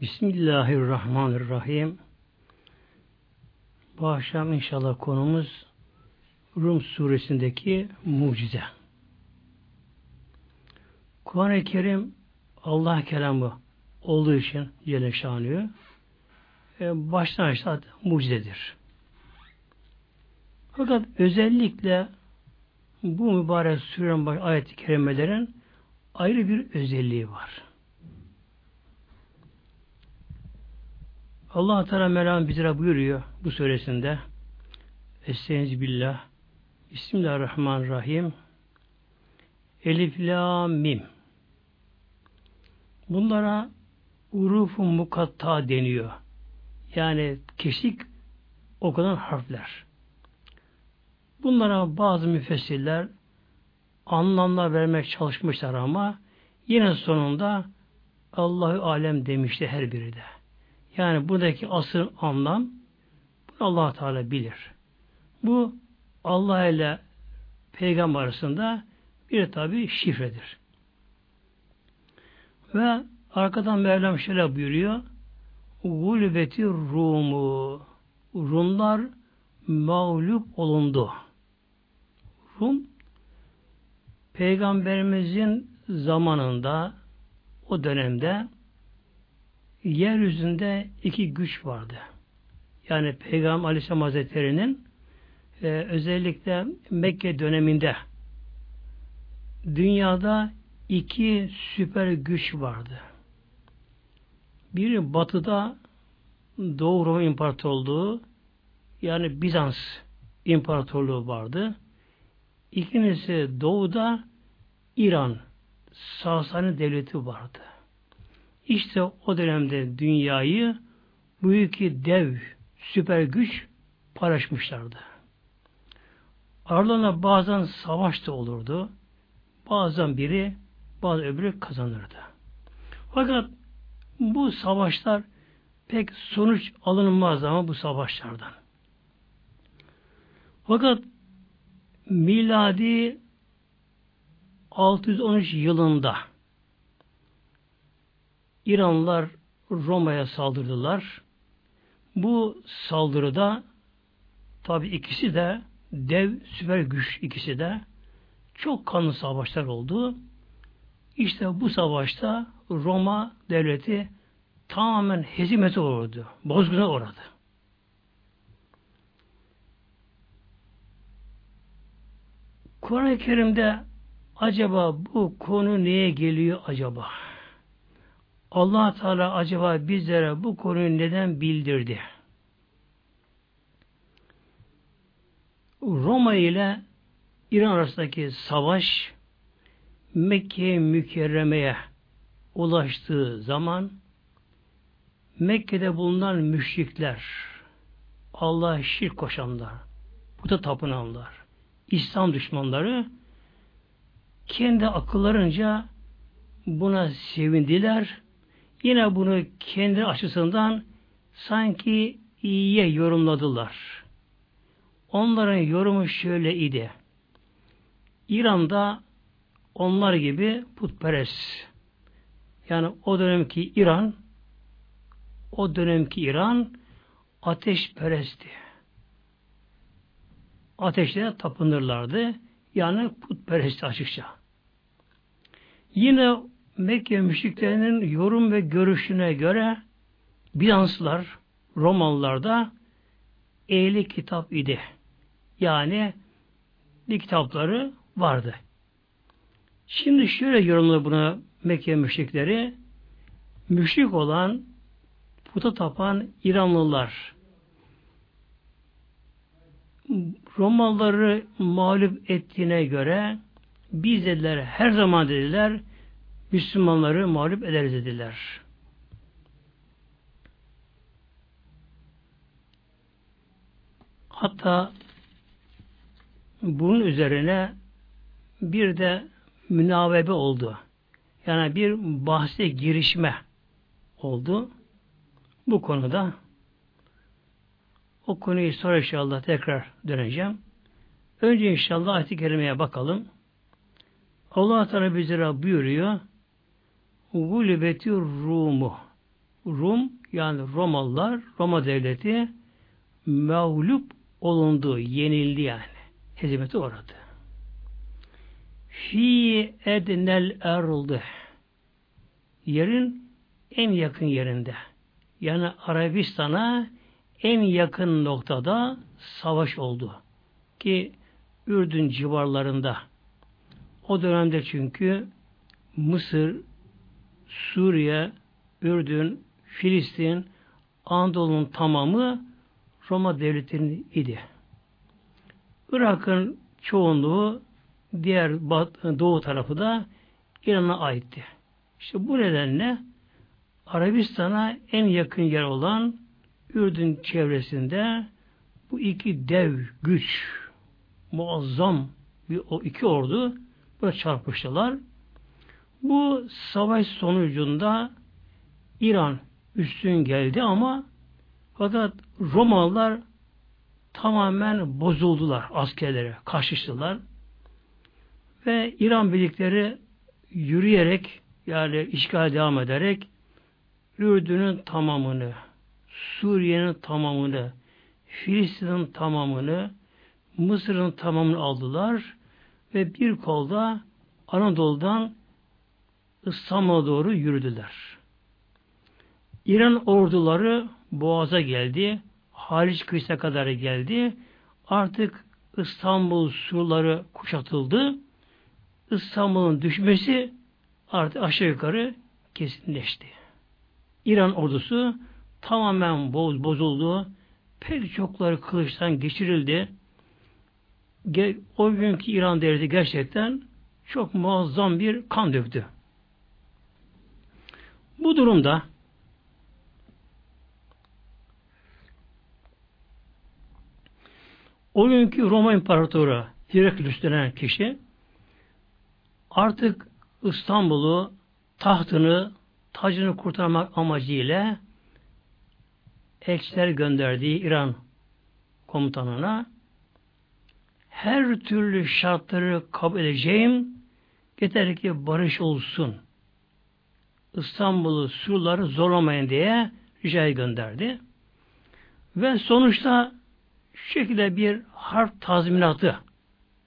Bismillahirrahmanirrahim. Bu akşam inşallah konumuz Rum suresindeki mucize. Kur'an-ı Kerim Allah kelamı olduğu için Celle Şanıyor e, baştan aşağı mucizedir. Fakat özellikle bu mübarek surenin ayet-i kerimelerin ayrı bir özelliği var. Allah Teala Mevlam bizlere buyuruyor bu suresinde Estaizu billah Bismillahirrahmanirrahim Elif La Mim Bunlara urufu mukatta deniyor. Yani keşik okunan harfler. Bunlara bazı müfessirler anlamlar vermek çalışmışlar ama yine sonunda Allahü alem demişti her biri de. Yani buradaki asıl anlam allah Teala bilir. Bu Allah ile peygamber arasında bir tabi şifredir. Ve arkadan Mevlam şöyle buyuruyor. Gulbeti Rumu Rumlar mağlup olundu. Rum Peygamberimizin zamanında o dönemde yeryüzünde iki güç vardı. Yani Peygamber Aleyhisselam Hazretleri'nin e, özellikle Mekke döneminde dünyada iki süper güç vardı. Biri batıda Doğu Roma İmparatorluğu yani Bizans İmparatorluğu vardı. İkincisi doğuda İran Sasani Devleti vardı. İşte o dönemde dünyayı bu iki dev süper güç paylaşmışlardı. Aralarında bazen savaş da olurdu. Bazen biri, bazı öbürü kazanırdı. Fakat bu savaşlar pek sonuç alınmaz ama bu savaşlardan. Fakat miladi 613 yılında İranlılar Roma'ya saldırdılar. Bu saldırıda tabi ikisi de dev süper güç ikisi de çok kanlı savaşlar oldu. İşte bu savaşta Roma devleti tamamen hezimete uğradı. Bozguna uğradı. Kur'an-ı Kerim'de acaba bu konu neye geliyor acaba? Allah Teala acaba bizlere bu konuyu neden bildirdi? Roma ile İran arasındaki savaş Mekke mükerremeye ulaştığı zaman Mekke'de bulunan müşrikler, Allah şirk koşanlar, bu da tapınanlar, İslam düşmanları kendi akıllarınca buna sevindiler. Yine bunu kendi açısından sanki iyiye yorumladılar. Onların yorumu şöyle idi. İran'da onlar gibi putperest. Yani o dönemki İran o dönemki İran ateşperestti. Ateşlere tapınırlardı. Yani putperest açıkça. Yine Mekke müşriklerinin yorum ve görüşüne göre Bizanslılar, Romalılar da ehli kitap idi. Yani bir kitapları vardı. Şimdi şöyle yorumluyor buna Mekke müşrikleri. Müşrik olan puta tapan İranlılar Romalıları mağlup ettiğine göre biz dediler her zaman dediler Müslümanları mağlup ederiz dediler. Hatta bunun üzerine bir de münavebe oldu. Yani bir bahse girişme oldu. Bu konuda o konuyu sonra inşallah tekrar döneceğim. Önce inşallah ayet-i kerimeye bakalım. Allah Teala bizlere buyuruyor. Gulbeti Rumu. Rum yani Romalılar, Roma devleti mağlup olundu, yenildi yani. Hezimete uğradı. Fi ednel eruldu. Yerin en yakın yerinde. Yani Arabistan'a en yakın noktada savaş oldu. Ki Ürdün civarlarında. O dönemde çünkü Mısır, Suriye, Ürdün, Filistin, Anadolu'nun tamamı Roma devletinin idi. Irak'ın çoğunluğu diğer doğu tarafı da İran'a aitti. İşte bu nedenle Arabistan'a en yakın yer olan Ürdün çevresinde bu iki dev güç muazzam bir o iki ordu böyle çarpıştılar. Bu savaş sonucunda İran üstün geldi ama fakat Romalılar tamamen bozuldular askerlere, karşıştılar. Ve İran birlikleri yürüyerek yani işgal devam ederek Ürdün'ün tamamını, Suriye'nin tamamını, Filistin'in tamamını, Mısır'ın tamamını aldılar ve bir kolda Anadolu'dan İstanbul'a doğru yürüdüler. İran orduları Boğaz'a geldi. Haliç kıyısına kadar geldi. Artık İstanbul surları kuşatıldı. İstanbul'un düşmesi artık aşağı yukarı kesinleşti. İran ordusu tamamen boz, bozuldu. Pek çokları kılıçtan geçirildi. O günkü İran devleti gerçekten çok muazzam bir kan döktü. Bu durumda o günkü Roma İmparatoru Heraklius denen kişi artık İstanbul'u tahtını tacını kurtarmak amacıyla elçiler gönderdiği İran komutanına her türlü şartları kabul edeceğim yeter ki barış olsun. İstanbul'u surları zorlamayın diye ricayı gönderdi. Ve sonuçta şu şekilde bir harp tazminatı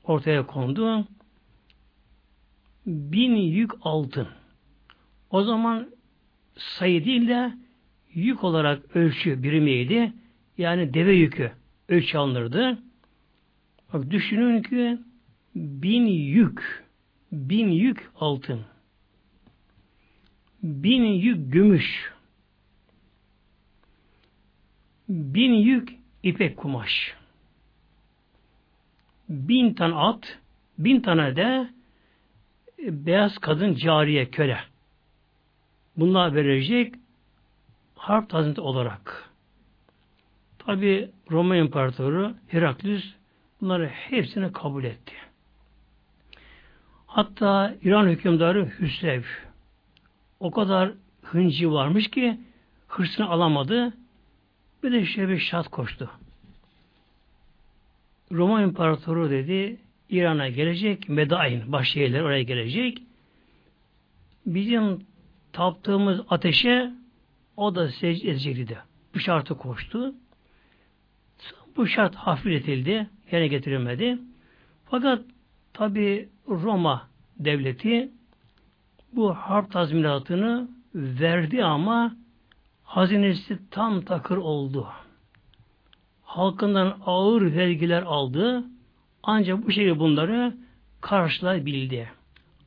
ortaya kondu. Bin yük altın. O zaman sayı değil de yük olarak ölçü birimiydi. Yani deve yükü ölçü alınırdı. Bak düşünün ki bin yük, bin yük altın, bin yük gümüş, bin yük ipek kumaş, bin tane at, bin tane de beyaz kadın cariye, köle. Bunlar verecek harp tazminatı olarak. Tabi Roma İmparatoru Heraklius bunları hepsini kabul etti. Hatta İran hükümdarı Hüsrev o kadar hıncı varmış ki hırsını alamadı. Bir de şöyle bir şart koştu. Roma İmparatoru dedi İran'a gelecek, Medain baş şehirler oraya gelecek. Bizim taptığımız ateşe o da secde edecek dedi. Bu şartı koştu. Bu şart hafifletildi. Yerine getirilmedi. Fakat tabi Roma devleti bu harp tazminatını verdi ama hazinesi tam takır oldu. Halkından ağır vergiler aldı. Ancak bu şekilde bunları karşılayabildi.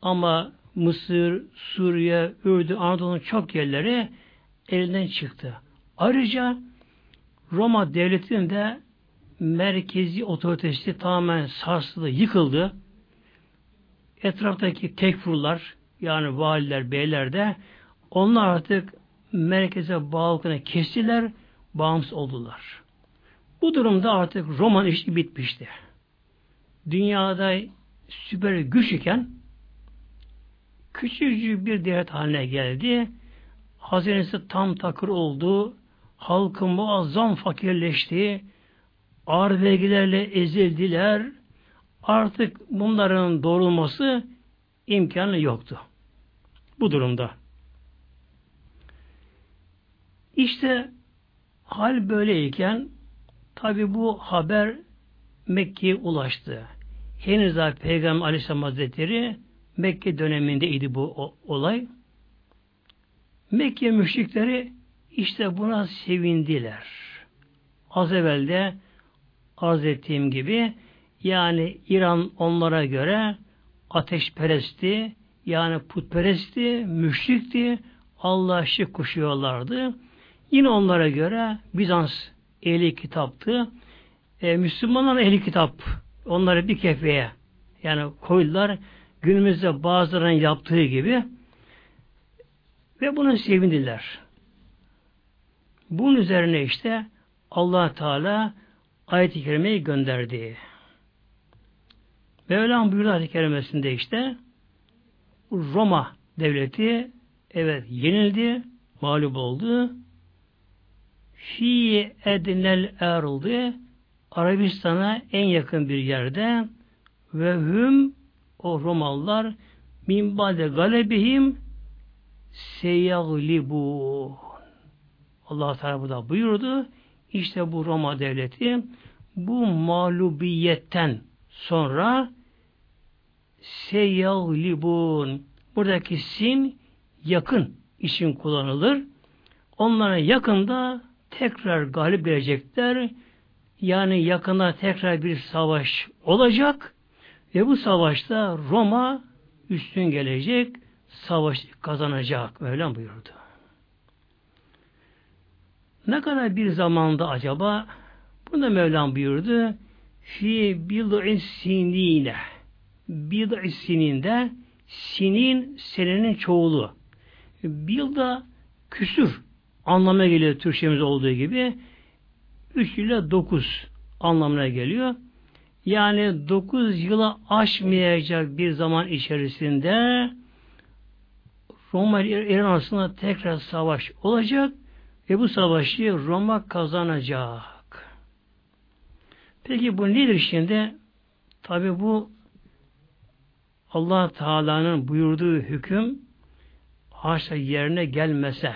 Ama Mısır, Suriye, Ürdün, Anadolu'nun çok yerleri elinden çıktı. Ayrıca Roma devletinin de merkezi otoritesi tamamen sarsıldı, yıkıldı. Etraftaki tekfurlar yani valiler, beyler de onlar artık merkeze bağlılıklarını kestiler, bağımsız oldular. Bu durumda artık Roman işi bitmişti. Dünyada süper güç iken küçücük bir devlet haline geldi. Hazinesi tam takır oldu. Halkın muazzam fakirleşti. Ağır vergilerle ezildiler. Artık bunların doğrulması imkanı yoktu. Bu durumda. İşte hal böyleyken tabi bu haber Mekke'ye ulaştı. Henüz daha Peygamber Aleyhisselam Hazretleri Mekke dönemindeydi bu olay. Mekke müşrikleri işte buna sevindiler. Az evvel de arz ettiğim gibi yani İran onlara göre ateşperestti, yani putperestti, müşrikti, Allah'a şirk kuşuyorlardı. Yine onlara göre Bizans ehli kitaptı. E, Müslümanlar ehli kitap. Onları bir kefeye yani koydular. Günümüzde bazılarının yaptığı gibi ve bunu sevindiler. Bunun üzerine işte allah Teala ayet-i kerimeyi gönderdi. Mevlam buyurdu ayet-i kerimesinde işte Roma devleti evet yenildi, mağlup oldu. Fi edinel erıldı Arabistan'a en yakın bir yerde ve hüm o Romalılar min bade galebihim seyaglibu Allah Teala burada buyurdu. İşte bu Roma devleti bu mağlubiyetten sonra seyaglibun buradaki sin yakın için kullanılır. Onlara yakında tekrar galip gelecekler. Yani yakında tekrar bir savaş olacak ve bu savaşta Roma üstün gelecek, savaş kazanacak. Öyle buyurdu. Ne kadar bir zamanda acaba? Bunu da Mevlam buyurdu. Fi bid'i sinine. Bid'i sininde sinin senenin çoğulu. Bilda küsür anlamına geliyor Türkçemiz olduğu gibi. 3 ile 9 anlamına geliyor. Yani 9 yıla aşmayacak bir zaman içerisinde Roma ile İran arasında tekrar savaş olacak ve bu savaşı Roma kazanacak. Peki bu nedir şimdi? Tabi bu Allah Teala'nın buyurduğu hüküm haşa yerine gelmese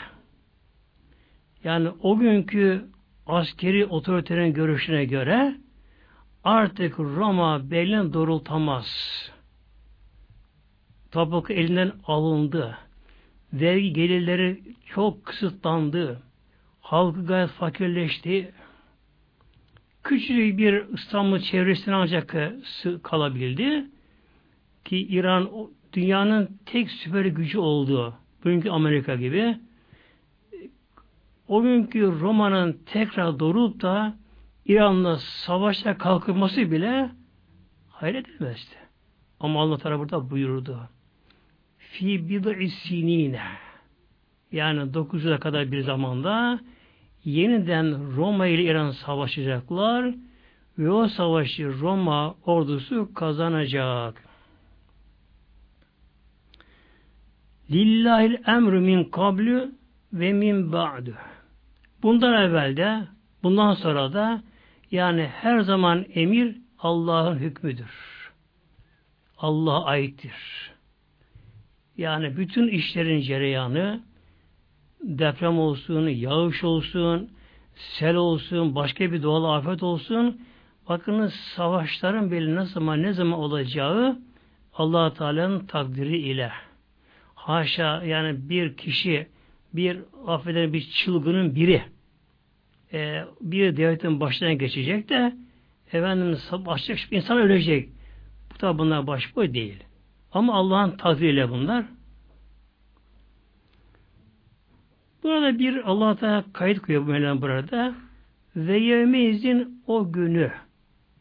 yani o günkü askeri otoritenin görüşüne göre artık Roma belini doğrultamaz. Toprak elinden alındı. Vergi gelirleri çok kısıtlandı. Halkı gayet fakirleşti. Küçük bir İstanbul çevresine ancak kalabildi. Ki İran dünyanın tek süper gücü olduğu, bugünkü Amerika gibi, o günkü Roma'nın tekrar doğrulup da İran'la savaşa kalkılması bile hayret edilmezdi. Ama Allah Teala burada buyurdu. Fi bid'i sinine yani 9 yıla kadar bir zamanda yeniden Roma ile İran savaşacaklar ve o savaşı Roma ordusu kazanacak. Lillahil emru min kablu ve min ba'du. Bundan evvel de bundan sonra da yani her zaman emir Allah'ın hükmüdür. Allah'a aittir. Yani bütün işlerin cereyanı deprem olsun, yağış olsun, sel olsun, başka bir doğal afet olsun bakınız savaşların belli ne zaman ne zaman olacağı allah Teala'nın takdiri ile. Haşa yani bir kişi bir affeder bir çılgının biri e, bir devletin başına geçecek de efendim başlayacak bir insan ölecek. Bu da bunlar başboy değil. Ama Allah'ın takdiriyle bunlar. Burada bir Allah Teala kayıt koyuyor bu Mevlam burada. Ve yevmeyizin o günü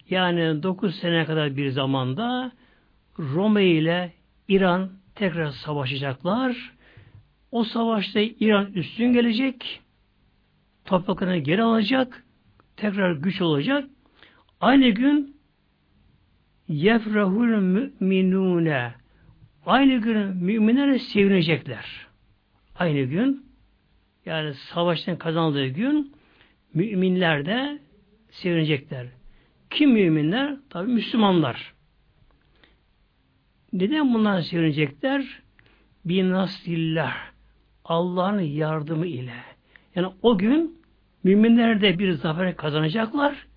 yani 9 sene kadar bir zamanda Roma ile İran tekrar savaşacaklar. O savaşta İran üstün gelecek topraklarını geri alacak, tekrar güç olacak. Aynı gün yefrahul müminune aynı gün müminler sevinecekler. Aynı gün yani savaştan kazandığı gün müminler de sevinecekler. Kim müminler? Tabi Müslümanlar. Neden bunlar sevinecekler? Binasrillah. Allah'ın yardımı ile. Yani o gün müminler de bir zafer kazanacaklar.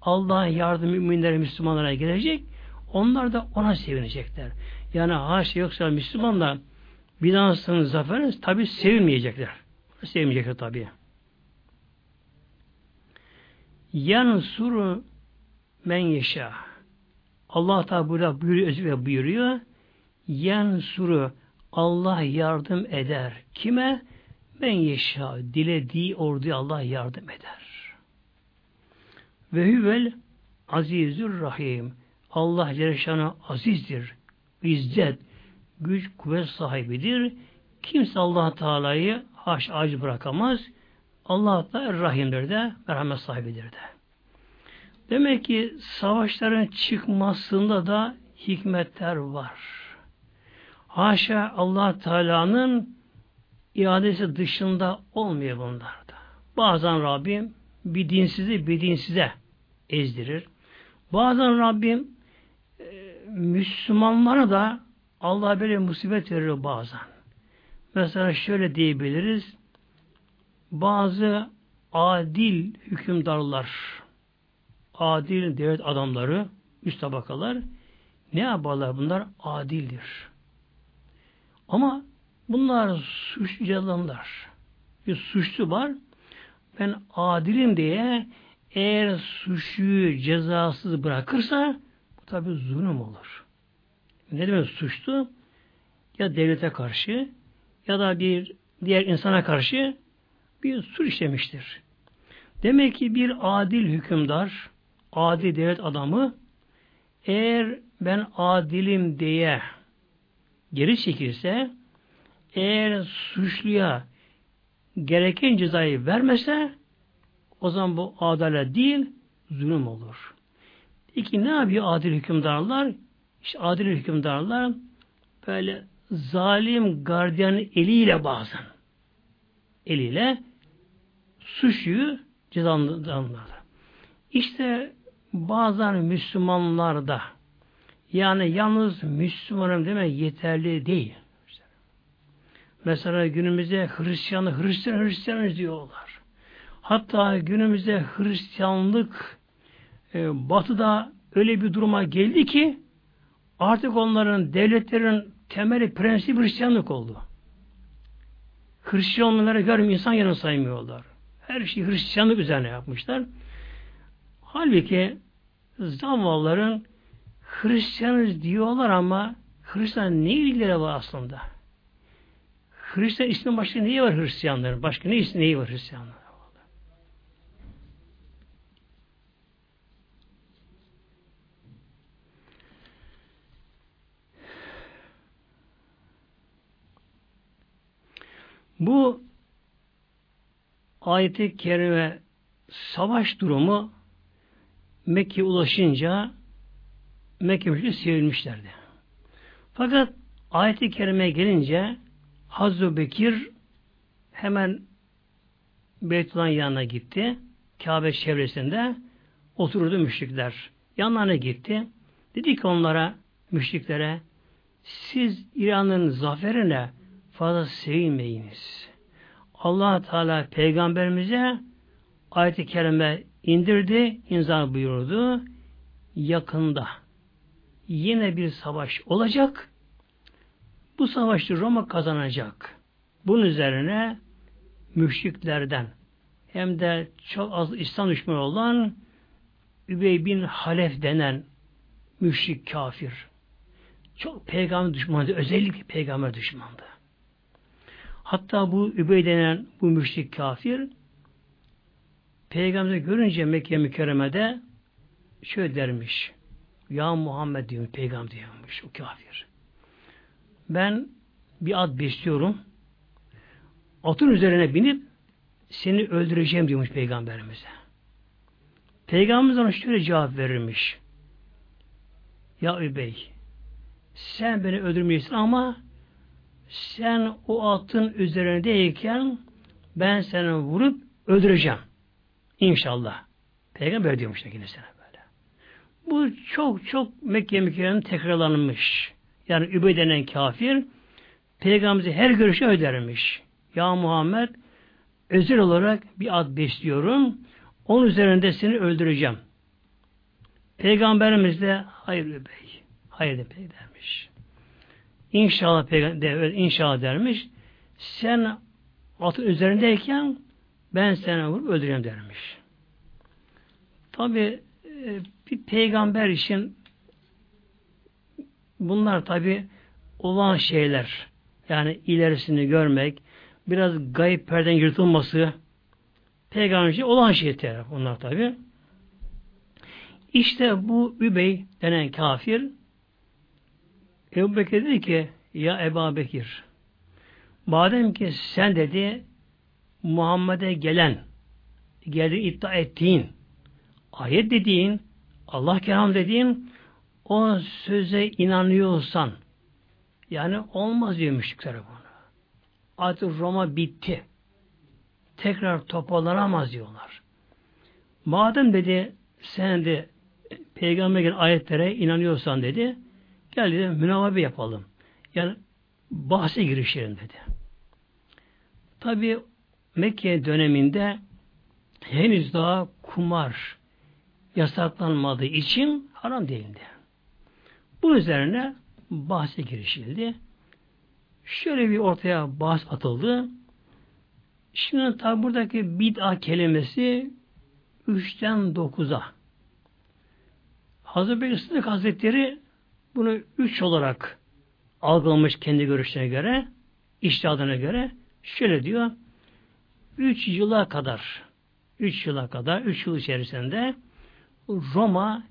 Allah'ın yardım müminlere, Müslümanlara gelecek. Onlar da ona sevinecekler. Yani haşa yoksa Müslümanlar Bizans'ın zaferini tabi sevinmeyecekler. Sevinmeyecekler tabi. Yan suru men yeşâ. Allah Teala burada buyuruyor, buyuruyor. Yan suru Allah yardım eder. Kime? Ben yeşâ. Dilediği orduya Allah yardım eder. Ve hüvel azizür rahim. Allah Celle azizdir. İzzet, güç, kuvvet sahibidir. Kimse allah Teala'yı haş acı bırakamaz. Allah da rahimdir de, merhamet sahibidir de. Demek ki savaşların çıkmasında da hikmetler var. Haşa allah Teala'nın iadesi dışında olmuyor bunlarda. Bazen Rabbim bir dinsizi bir dinsize ezdirir. Bazen Rabbim e, Müslümanlara da Allah böyle musibet verir bazen. Mesela şöyle diyebiliriz. Bazı adil hükümdarlar, adil devlet adamları, üst tabakalar ne yaparlar bunlar? Adildir. Ama bunlar suçlu adamlar. Bir suçlu var. Ben adilim diye eğer suçluyu cezasız bırakırsa bu tabi zulüm olur. Ne demek suçlu? Ya devlete karşı ya da bir diğer insana karşı bir suç işlemiştir. Demek ki bir adil hükümdar, adil devlet adamı eğer ben adilim diye geri çekilse eğer suçluya gereken cezayı vermese o zaman bu adalet değil zulüm olur. Peki ne yapıyor adil hükümdarlar? İşte adil hükümdarlar böyle zalim gardiyanın eliyle bazen eliyle suçluyu cezalandırırlar. İşte bazen Müslümanlarda yani yalnız Müslümanım demek yeterli değil. Mesela günümüzde Hristiyanı Hristiyan Hristiyan diyorlar. Hatta günümüzde Hristiyanlık e, batıda öyle bir duruma geldi ki artık onların devletlerin temeli prensip Hristiyanlık oldu. Hristiyanlıları görüm insan yanı saymıyorlar. Her şeyi Hristiyanlık üzerine yapmışlar. Halbuki zavalların Hristiyanız diyorlar ama Hristiyan ne ilgileri var aslında? Hristiyan ismin başka neyi var Hristiyanların? Başka ne ismi neyi var Hristiyanların? Bu ayet-i kerime savaş durumu Mekke ulaşınca Mekke müşrikleri sevilmişlerdi. Fakat ayet-i kerime gelince Hazreti Bekir hemen Beytullah'ın yanına gitti. Kabe çevresinde oturdu müşrikler. Yanlarına gitti. Dedi ki onlara, müşriklere siz İran'ın zaferine fazla sevinmeyiniz. allah Teala peygamberimize ayet-i kerime indirdi, inzal buyurdu. Yakında yine bir savaş olacak. Bu savaşı Roma kazanacak. Bunun üzerine müşriklerden hem de çok az İslam düşmanı olan Übey bin Halef denen müşrik kafir. Çok peygamber düşmanı, özellikle peygamber düşmandı. Hatta bu Übey denen bu müşrik kafir Peygamber'i görünce Mekke mükerremede şöyle dermiş. Ya Muhammed diyor, peygamber diyormuş o kafir. Ben bir at besliyorum. Atın üzerine binip seni öldüreceğim diyormuş peygamberimize. Peygamberimiz ona şöyle cevap verirmiş. Ya Übey sen beni öldürmeyeceksin ama sen o atın üzerindeyken ben seni vurup öldüreceğim. İnşallah. Peygamber diyormuş kendisine böyle. Bu çok çok Mekke mükerremenin tekrarlanmış. Yani Übey denen kafir Peygamberimize her görüşü ödermiş. Ya Muhammed özel olarak bir ad besliyorum. Onun üzerinde seni öldüreceğim. Peygamberimiz de hayır bey. Hayır de bey dermiş. İnşallah peygamber inşallah dermiş. Sen atın üzerindeyken ben seni vurup öldüreceğim dermiş. Tabi e, bir peygamber için bunlar tabi olan şeyler. Yani ilerisini görmek, biraz gayip perden yırtılması, peygamber için olan şeyler bunlar tabi. İşte bu Übey denen kafir Ebu Bekir dedi ki ya Ebu Bekir madem ki sen dedi Muhammed'e gelen geldi iddia ettiğin ayet dediğin Allah kelam dediğin o söze inanıyorsan yani olmaz diyor müşrikler bunu. Artık Roma bitti. Tekrar toparlanamaz diyorlar. Madem dedi sen de peygamberin ayetlere inanıyorsan dedi gel dedi münavabe yapalım. Yani bahse girişelim dedi. Tabi Mekke döneminde henüz daha kumar yasaklanmadığı için haram değildi. Bu üzerine bahse girişildi. Şöyle bir ortaya bahs atıldı. Şimdi tabi buradaki bid'a kelimesi üçten dokuza. Hazreti Bekir Sıddık Hazretleri bunu üç olarak algılamış kendi görüşlerine göre, iştihadına göre. Şöyle diyor, üç yıla kadar, üç yıla kadar, üç yıl içerisinde Roma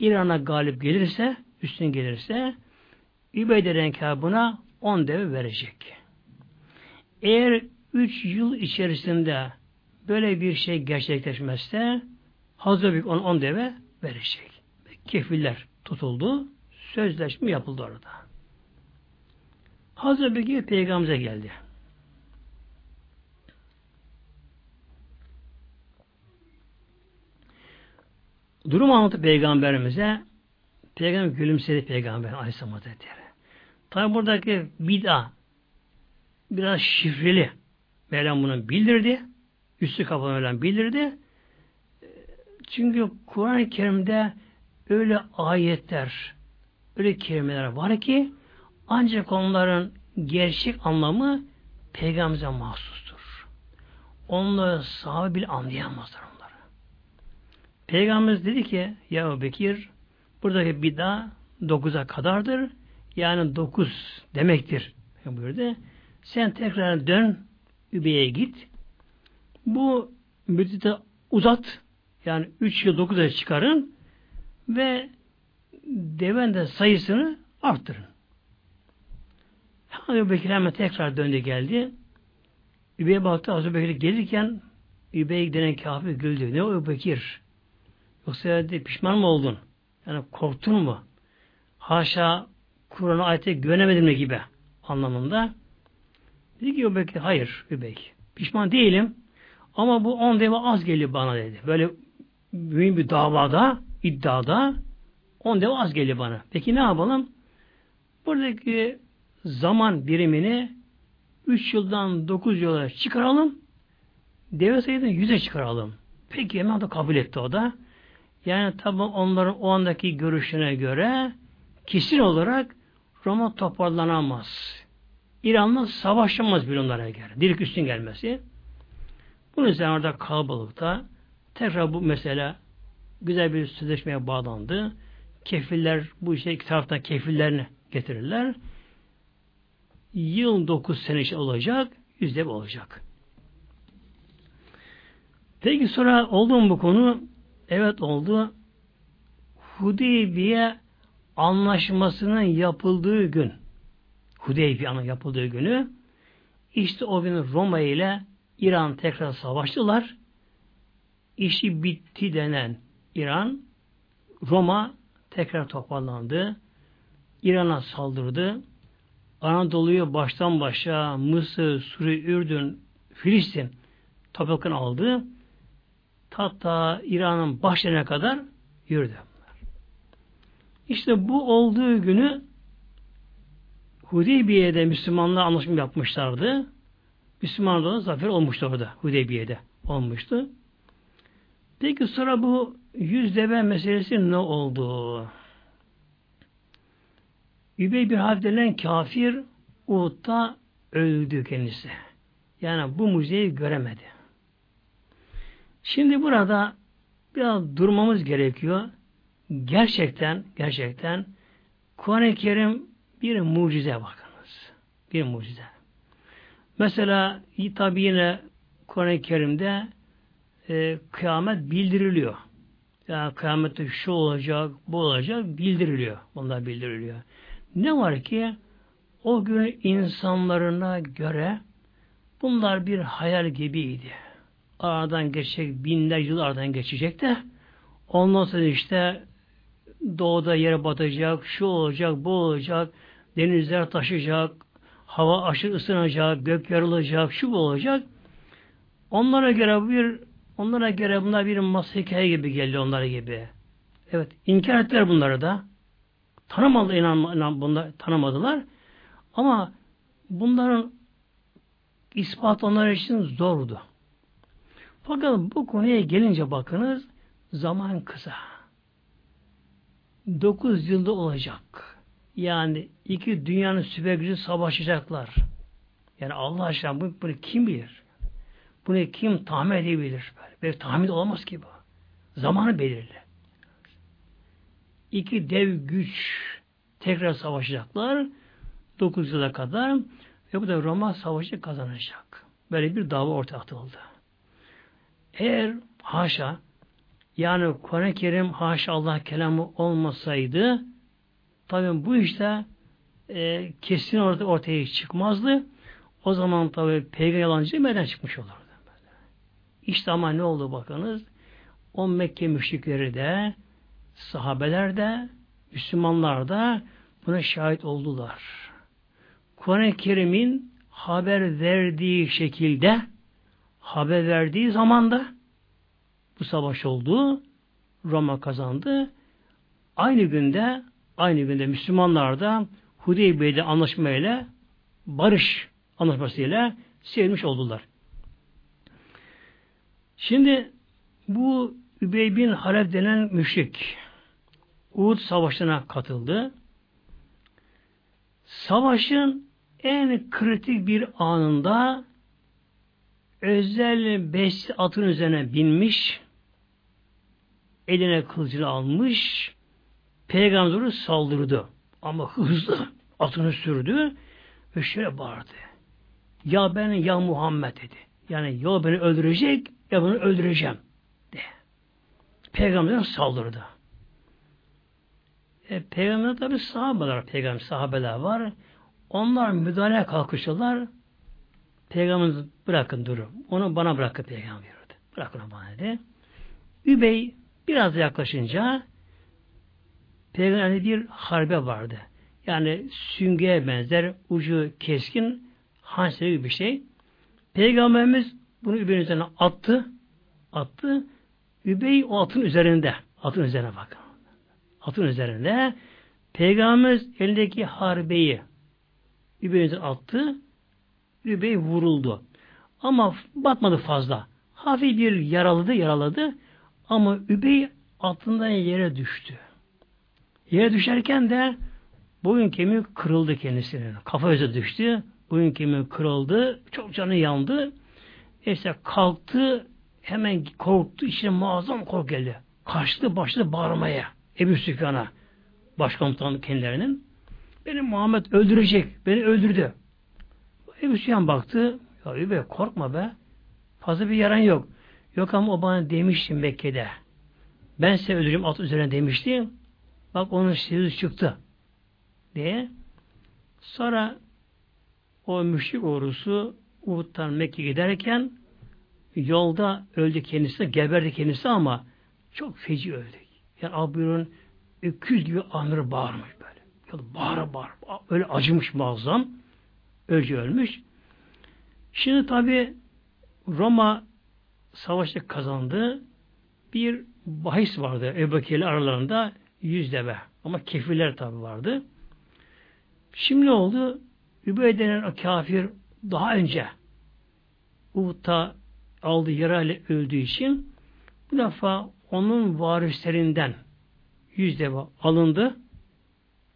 İran'a galip gelirse, üstün gelirse, Übeyde Renkâ buna on deve verecek. Eğer üç yıl içerisinde böyle bir şey gerçekleşmezse Hazreti Büyük on, on deve verecek. Kefiller tutuldu. Sözleşme yapıldı orada. Hazreti Büyük Peygamber'e geldi. Durum anlattı peygamberimize. Peygamber gülümsedi peygamber Aleyhisselam Hazretleri. Tabi buradaki bid'a biraz şifreli. Mevlam bunu bildirdi. Üstü kapalı Mevlam bildirdi. Çünkü Kur'an-ı Kerim'de öyle ayetler, öyle kelimeler var ki ancak onların gerçek anlamı peygamberimize mahsustur. Onları sahabe bile anlayamazlar. Peygamberimiz dedi ki ya Bekir buradaki bid'a dokuza kadardır. Yani dokuz demektir. Buyurdu. Sen tekrar dön Übey'e git. Bu müddeti uzat. Yani üç yıl dokuz ay çıkarın ve deven de sayısını arttırın. Hazreti Bekir hemen tekrar döndü geldi. Übey'e baktı. Hazreti Bekir gelirken Übey denen kafir güldü. Ne o Bekir? Yoksa dedi, pişman mı oldun? Yani korktun mu? Haşa Kur'an'a ayete güvenemedim mi gibi anlamında. Dedi ki Übey, hayır Übey. Pişman değilim. Ama bu on deve az geliyor bana dedi. Böyle mühim bir davada, iddiada on deve az geliyor bana. Peki ne yapalım? Buradaki zaman birimini 3 yıldan 9 yıla çıkaralım. Deve sayısını 100'e çıkaralım. Peki hemen de kabul etti o da. Yani tabi onların o andaki görüşüne göre kesin olarak Roma toparlanamaz. İran'la savaşamaz bir onlara göre. Direkt üstün gelmesi. Bunun üzerine orada kalabalıkta tekrar bu mesele güzel bir sözleşmeye bağlandı. Kefiller bu işe iki taraftan kefillerini getirirler. Yıl dokuz sene için olacak, yüzde olacak. Peki sonra oldu mu bu konu? Evet oldu. Hudeybiye anlaşmasının yapıldığı gün Hudeybiye'nin yapıldığı günü işte o gün Roma ile İran tekrar savaştılar. İşi bitti denen İran Roma tekrar toparlandı. İran'a saldırdı. Anadolu'yu baştan başa Mısır, Suriye, Ürdün, Filistin toprakını aldı. Hatta İran'ın başlarına kadar yürüdü. İşte bu olduğu günü Hudeybiye'de Müslümanlar anlaşma yapmışlardı. Müslümanlar zafer olmuştu orada. Hudeybiye'de olmuştu. Peki sonra bu yüz deve meselesi ne oldu? Übey bir harf denilen kafir Uhud'da öldü kendisi. Yani bu mucizeyi göremedi. Şimdi burada biraz durmamız gerekiyor. Gerçekten, gerçekten Kuran-ı Kerim bir mucize bakınız. Bir mucize. Mesela tabi yine Kuran-ı Kerim'de e, kıyamet bildiriliyor. Yani kıyamette şu olacak, bu olacak bildiriliyor. Bunlar bildiriliyor. Ne var ki o gün insanlarına göre bunlar bir hayal gibiydi. Aradan geçecek, binler yıl aradan geçecek de ondan sonra işte doğuda yere batacak, şu olacak, bu olacak, denizler taşacak, hava aşırı ısınacak, gök yarılacak, şu bu olacak. Onlara göre bir onlara göre bunlar bir masal hikaye gibi geldi onlara gibi. Evet, inkar ettiler bunları da. Tanımadı inan, inan bunlar tanımadılar. Ama bunların ispat onlar için zordu. Fakat bu konuya gelince bakınız zaman kısa. Dokuz yılda olacak. Yani iki dünyanın süper gücü savaşacaklar. Yani Allah aşkına bunu, bunu kim bilir? Bunu kim tahmin edebilir? Böyle tahmin olamaz ki bu. Zamanı belirli. İki dev güç tekrar savaşacaklar. 9 yıla kadar ve bu da Roma savaşı kazanacak. Böyle bir dava ortaya atıldı. Eğer haşa yani Kur'an-ı Kerim haşa Allah kelamı olmasaydı tabi bu işte e, kesin ortaya, ortaya çıkmazdı. O zaman tabi peygamber yalancı neden çıkmış olurdu. İşte ama ne oldu bakınız? O Mekke müşrikleri de sahabeler de Müslümanlar da buna şahit oldular. Kur'an-ı Kerim'in haber verdiği şekilde haber verdiği zamanda bu savaş oldu. Roma kazandı. Aynı günde aynı günde Müslümanlar da Hudeybiye'de anlaşmayla barış anlaşmasıyla sevmiş oldular. Şimdi bu Übey bin Halef denen müşrik Uhud Savaşı'na katıldı. Savaşın en kritik bir anında özel beş atın üzerine binmiş, eline kılıcını almış, Peygamber'e saldırdı. Ama hızlı atını sürdü ve şöyle bağırdı. Ya ben ya Muhammed dedi. Yani ya beni öldürecek ya bunu öldüreceğim de. Peygamber'e saldırdı. E, Peygamber tabi sahabeler, peygamber sahabeler var. Onlar müdahale kalkışırlar. Peygamber bırakın durun. Onu bana bırakın peygamber. Bırakın onu bana dedi. Übey biraz yaklaşınca peygamberin bir harbe vardı. Yani süngeye benzer ucu keskin hançeri gibi bir şey. Peygamberimiz bunu Übey'in üzerine attı. Attı. Übey o atın üzerinde. Atın üzerine bakın. Atın üzerinde. Peygamberimiz elindeki harbeyi Übey'in attı. Übey vuruldu. Ama batmadı fazla. Hafif bir yaraladı, yaraladı. Ama Übey altından yere düştü. Yere düşerken de boyun kemiği kırıldı kendisinin. Kafa öze düştü. Boyun kemiği kırıldı. Çok canı yandı. İşte kalktı. Hemen korktu. İçine muazzam korku geldi. Kaçtı başladı bağırmaya. Ebu Süfyan'a. Başkomutan kendilerinin. Beni Muhammed öldürecek. Beni öldürdü. Ebu Süfyan baktı. Ya Übey korkma be. Fazla bir yaran yok. Yok ama o bana demişti Mekke'de. Ben size öldüreceğim at üzerine demişti. Bak onun sözü çıktı. Diye. Sonra o müşrik orusu Uhud'dan Mekke'ye giderken yolda öldü kendisi, geberdi kendisi ama çok feci öldü. Yani Abdül'ün öküz gibi anır bağırmış böyle. Yani bağır bağır. Öyle acımış muazzam. Ölce ölmüş. Şimdi tabi Roma savaşta kazandı. Bir bahis vardı Ebu aralarında yüz deve. Ama kefirler tabi vardı. Şimdi ne oldu? Übey denen o kafir daha önce Uhud'da aldığı yarayla öldüğü için bu defa onun varislerinden yüz deva alındı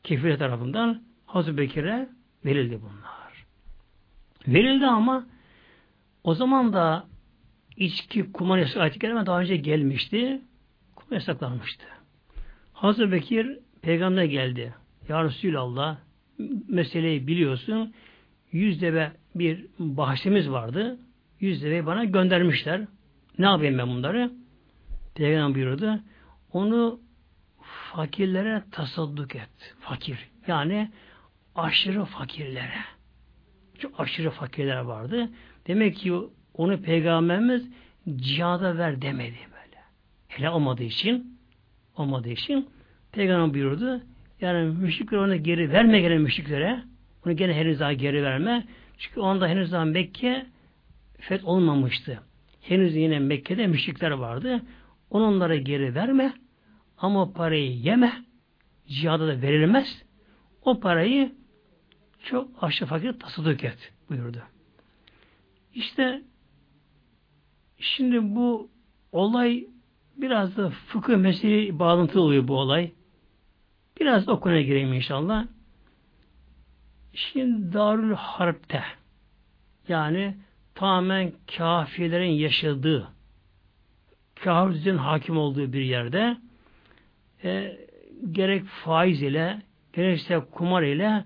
kefire tarafından Hazreti Bekir'e verildi bunlar. Verildi ama o zaman da içki, kumar yasak ayet daha önce gelmişti. Kumar yasaklanmıştı. Hazreti Bekir peygamber geldi. Ya Resulallah meseleyi biliyorsun. Yüz deve bir bahçemiz vardı. Yüz deveyi bana göndermişler. Ne yapayım ben bunları? Peygamber buyurdu. Onu fakirlere tasadduk et. Fakir. Yani aşırı fakirlere. Çok aşırı fakirler vardı. Demek ki onu peygamberimiz cihada ver demedi böyle. Hele olmadığı için olmadığı için peygamber buyurdu. Yani müşrikler onu geri verme gene müşriklere. Onu gene henüz daha geri verme. Çünkü o anda henüz daha Mekke feth olmamıştı. Henüz yine Mekke'de müşrikler vardı. Onlara geri verme. Ama parayı yeme. Cihada da verilmez. O parayı çok aşırı fakir tasadduk et buyurdu. İşte şimdi bu olay biraz da fıkıh mesleği bağlantılı oluyor bu olay. Biraz o konuya gireyim inşallah. Şimdi Darül Harp'te yani tamamen kafirlerin yaşadığı kafirlerin hakim olduğu bir yerde e, gerek faiz ile gerekse kumar ile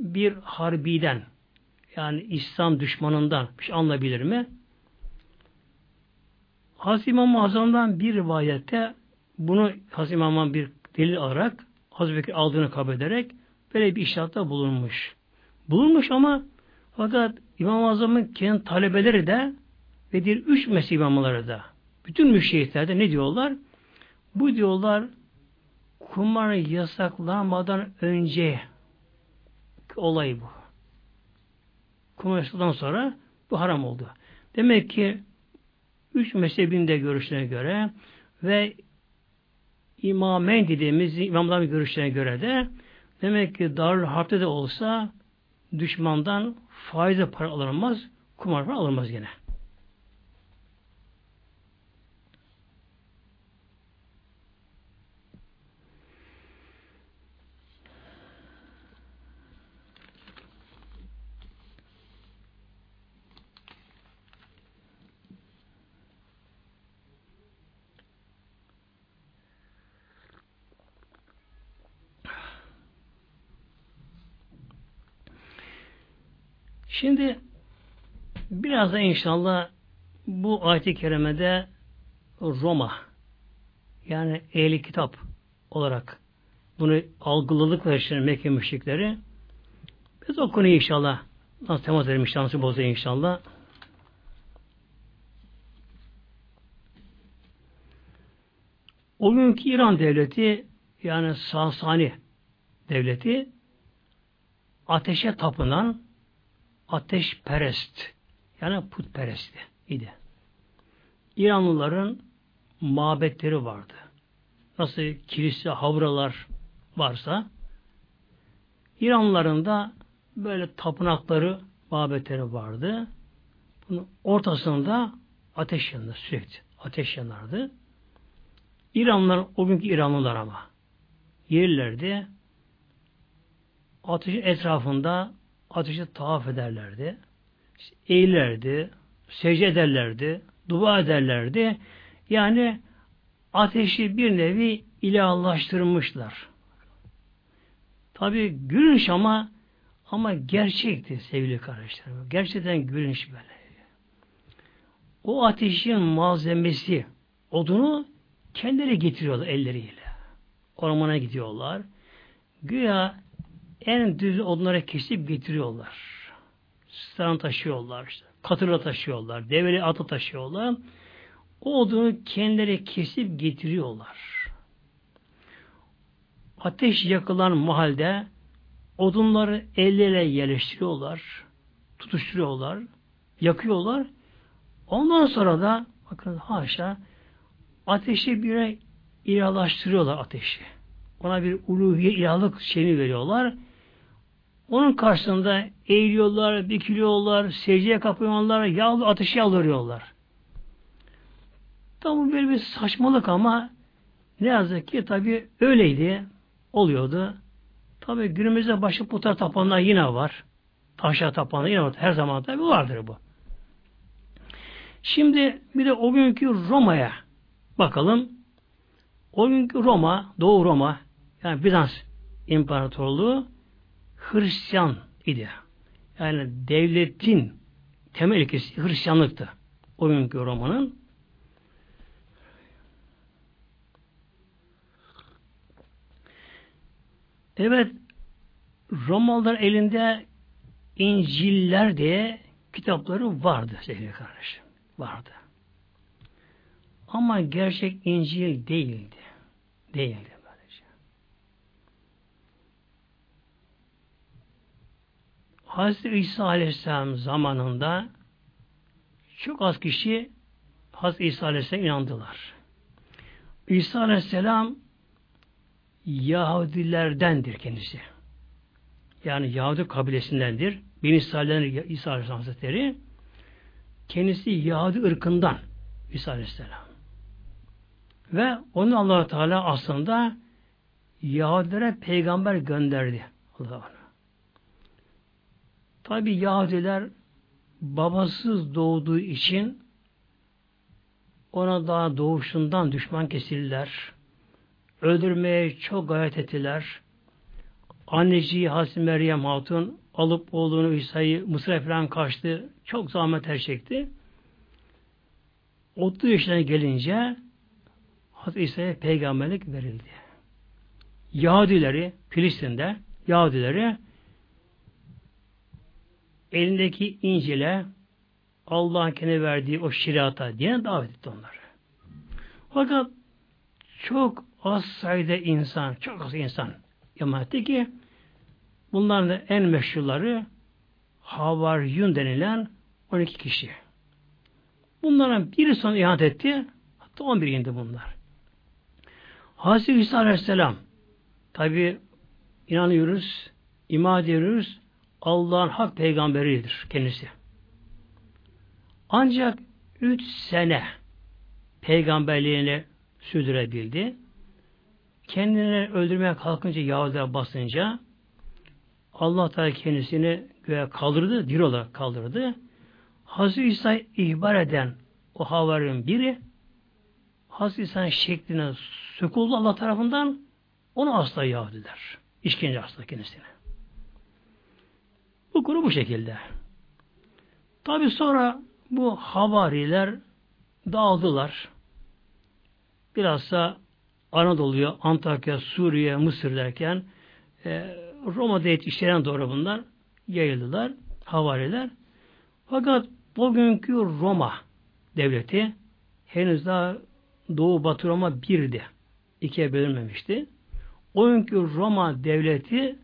bir harbiden yani İslam düşmanından bir şey anlayabilir mi? Hazreti İmam Azam'dan bir rivayette bunu Hazreti İmam'dan bir delil alarak Hazreti Bekir aldığını kabul ederek böyle bir işaretle bulunmuş. Bulunmuş ama fakat İmam Azam'ın kendi talebeleri de ve diğer üç mesih imamları da bütün müşehitler de ne diyorlar? Bu diyorlar kumar yasaklanmadan önce olay bu. Yasaklanmadan sonra bu haram oldu. Demek ki üç mezhebin de görüşlerine göre ve imamen dediğimiz imamların görüşlerine göre de demek ki Darül Harp'te de olsa düşmandan faize para alınmaz, kumar para alınmaz gene. Şimdi biraz da inşallah bu ayet-i kerimede Roma yani ehli kitap olarak bunu algıladıkları için Mekke müşrikleri biz o konuyu inşallah nasıl temas edelim inşallah, nasıl bozuyor inşallah. O günkü İran devleti yani Sasani devleti ateşe tapınan ateşperest yani putperest idi. İranlıların mabetleri vardı. Nasıl kilise, havralar varsa İranlıların da böyle tapınakları, mabetleri vardı. Bunun ortasında ateş yandı sürekli. Ateş yanardı. İranlılar, o günkü İranlılar ama yerlerde ateşin etrafında ateşe tavaf ederlerdi. İşte eğilerdi, secde ederlerdi, dua ederlerdi. Yani ateşi bir nevi ilahlaştırmışlar. Tabi gülünç ama ama gerçekti sevgili kardeşlerim. Gerçekten gülünç böyle. O ateşin malzemesi, odunu kendileri getiriyorlar elleriyle. Ormana gidiyorlar. Güya en düz odunları kesip getiriyorlar. Stan taşıyorlar işte. Katırla taşıyorlar. Develi atı taşıyorlar. O odunu kendileri kesip getiriyorlar. Ateş yakılan mahalde odunları elleriyle yerleştiriyorlar. Tutuşturuyorlar. Yakıyorlar. Ondan sonra da bakın haşa ateşi bire ilahlaştırıyorlar ateşi. Ona bir uluhiye ilahlık şeyini veriyorlar Onun karşısında eğiliyorlar, bükülüyorlar, secdeye kapıyorlar, yağlı ateşi yalvarıyorlar. Tam bu böyle bir saçmalık ama ne yazık ki tabi öyleydi, oluyordu. Tabi günümüzde başka putar tapanlar yine var. Taşa tapanlar yine var. Her zaman tabi vardır bu. Şimdi bir de o günkü Roma'ya bakalım. O günkü Roma, Doğu Roma, yani Bizans İmparatorluğu Hristiyan idi. Yani devletin temel ilkesi Hristiyanlıktı. O günkü Roma'nın. Evet, Romalılar elinde İncil'ler diye kitapları vardı sevgili kardeşim. Vardı. Ama gerçek İncil değildi. Değildi böylece. Hazreti İsa Aleyhisselam zamanında çok az kişi Hazreti İsa Aleyhisselam inandılar. İsa Aleyhisselam Yahudilerdendir kendisi. Yani Yahudi kabilesindendir. Bin İsrail'den İsa Aleyhisselam Hazretleri kendisi Yahudi ırkından İsa Aleyhisselam. Ve onu allah Teala aslında Yahudilere peygamber gönderdi. Allah Tabi Yahudiler babasız doğduğu için ona daha doğuşundan düşman kesildiler. Öldürmeye çok gayret ettiler. Anneciği Hazreti Meryem Hatun alıp oğlunu İsa'yı Mısır'a falan kaçtı. Çok zahmet çekti. 30 yaşına gelince Hazreti İsa'ya peygamberlik verildi. Yahudileri Filistin'de Yahudileri elindeki İncil'e Allah'ın kendine verdiği o şirata diye davet etti onları. Fakat çok az sayıda insan, çok az insan emanetti ki bunların en meşhurları Havaryun denilen 12 kişi. Bunların biri sonra ihanet etti. Hatta 11 indi bunlar. Hazreti İsa Aleyhisselam tabi inanıyoruz, iman ediyoruz Allah'ın hak peygamberidir kendisi. Ancak üç sene peygamberliğini sürdürebildi. Kendini öldürmeye kalkınca Yahudiler basınca Allah Teala kendisini göğe kaldırdı, diri olarak kaldırdı. Hazreti İsa ihbar eden o havarin biri Hazreti İsa'nın şekline sökuldu Allah tarafından onu asla Yahudiler. İşkence asla kendisine. Bu konu bu şekilde. Tabi sonra bu havariler dağıldılar. Bilhassa Anadolu'ya, Antakya, Suriye, Mısır derken e, Roma'da yetiştiren doğru bunlar yayıldılar. Havariler. Fakat bugünkü Roma devleti henüz daha Doğu Batı Roma birdi. İkiye bölünmemişti. O günkü Roma devleti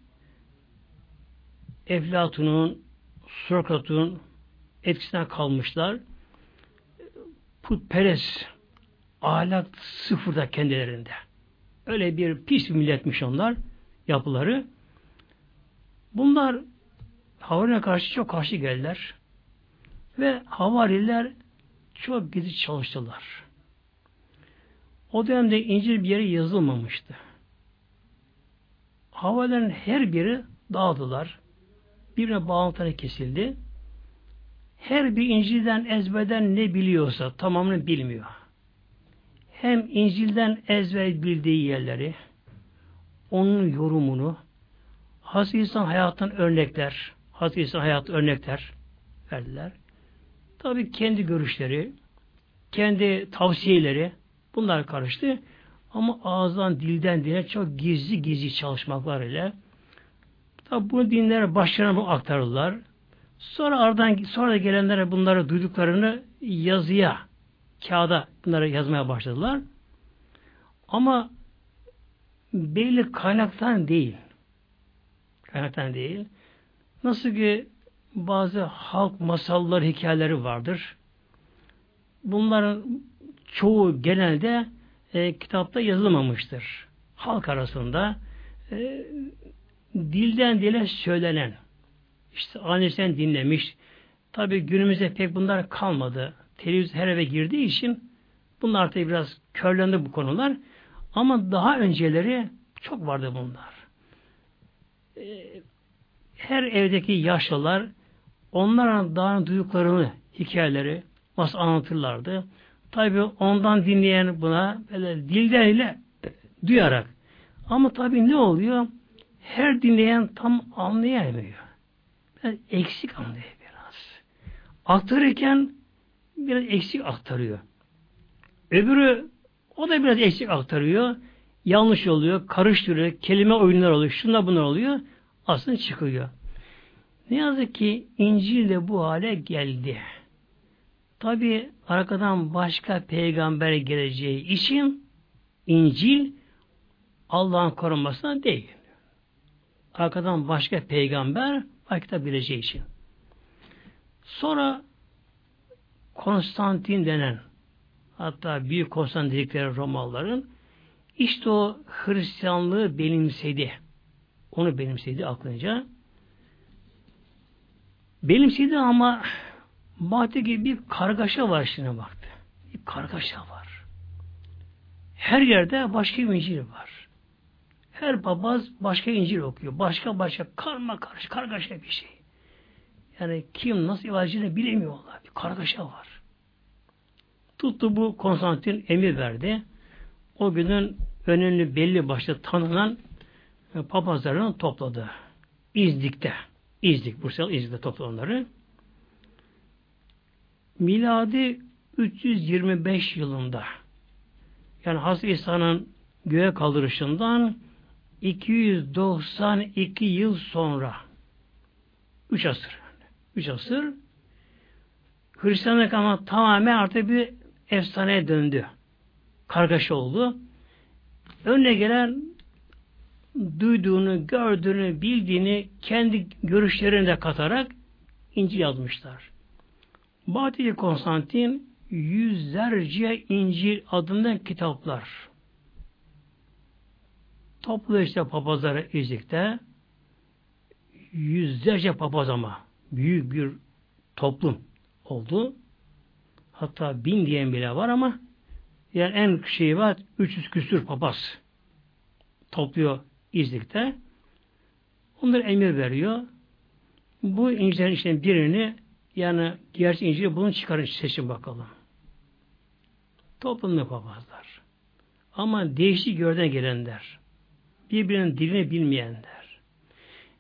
Eflatun'un, Sokrat'ın etkisinden kalmışlar. Putperest ahlak sıfırda kendilerinde. Öyle bir pis bir milletmiş onlar yapıları. Bunlar Havari'ne karşı çok karşı geldiler. Ve Havariler çok gizli çalıştılar. O dönemde İncil bir yere yazılmamıştı. Havarilerin her biri dağıldılar. Birbirine bağlantıları kesildi. Her bir İncil'den ezberden ne biliyorsa tamamını bilmiyor. Hem İncil'den ezber bildiği yerleri, onun yorumunu, Hazreti İsa'nın hayattan örnekler, Hazreti İsa'nın hayatı örnekler verdiler. Tabi kendi görüşleri, kendi tavsiyeleri bunlar karıştı. Ama ağızdan, dilden dile çok gizli gizli çalışmaklar ile tabi bu dinlere başlarına aktarırlar. Sonra aradan sonra da gelenlere bunları duyduklarını yazıya, kağıda bunları yazmaya başladılar. Ama belli kaynaktan değil. Kaynaktan değil. Nasıl ki bazı halk masalları, hikayeleri vardır. Bunların çoğu genelde e, kitapta yazılmamıştır. Halk arasında e, dilden dile söylenen, işte annesinden dinlemiş. Tabi günümüzde pek bunlar kalmadı. Televizyon her eve girdiği için bunlar artık biraz körlendi bu konular. Ama daha önceleri çok vardı bunlar. Ee, her evdeki yaşlılar onlara daha duyduklarını, hikayeleri nasıl anlatırlardı. Tabi ondan dinleyen buna böyle dilden ile duyarak. Ama tabi ne oluyor? Her dinleyen tam anlayamıyor. Biraz eksik anlıyor biraz. Aktarırken biraz eksik aktarıyor. Öbürü o da biraz eksik aktarıyor. Yanlış oluyor, karıştırıyor, kelime oyunlar oluyor, şunlar bunlar oluyor. Aslında çıkıyor. Ne yazık ki İncil de bu hale geldi. Tabi arkadan başka peygamber geleceği için İncil Allah'ın korunmasına değil. Arkadan başka peygamber vakit bileceği için. Sonra Konstantin denen hatta Büyük Konstantin Romalıların işte o Hristiyanlığı benimsedi. Onu benimsedi aklınca. Benimsedi ama baktı gibi bir kargaşa var şimdi baktı. Bir kargaşa var. Her yerde başka bir var. Her papaz başka İncil okuyor. Başka başka karma karış, kargaşa bir şey. Yani kim nasıl ibadetini bilemiyorlar. Bir kargaşa var. Tuttu bu Konstantin emir verdi. O günün önemli belli başta tanınan e, papazlarını topladı. İzdik'te. İzdik, Bursa İzdik'te topladı onları. Miladi 325 yılında yani Hazreti İsa'nın göğe kaldırışından 292 yıl sonra 3 asır 3 asır Hristiyanlık ama tamamen artık bir efsaneye döndü. Kargaşa oldu. Önüne gelen duyduğunu, gördüğünü, bildiğini kendi görüşlerine de katarak İncil yazmışlar. Batili Konstantin yüzlerce İncil adında kitaplar toplu işte papazları İzlik'te yüzlerce papaz ama büyük bir toplum oldu. Hatta bin diyen bile var ama yani en şeyi var 300 küsür papaz topluyor İzlik'te. Onlara emir veriyor. Bu İncil'in işte birini yani gerçi İncil'i bunu çıkarın seçin bakalım. Toplumda papazlar. Ama değişik görden gelenler. Birbirinin dilini bilmeyenler.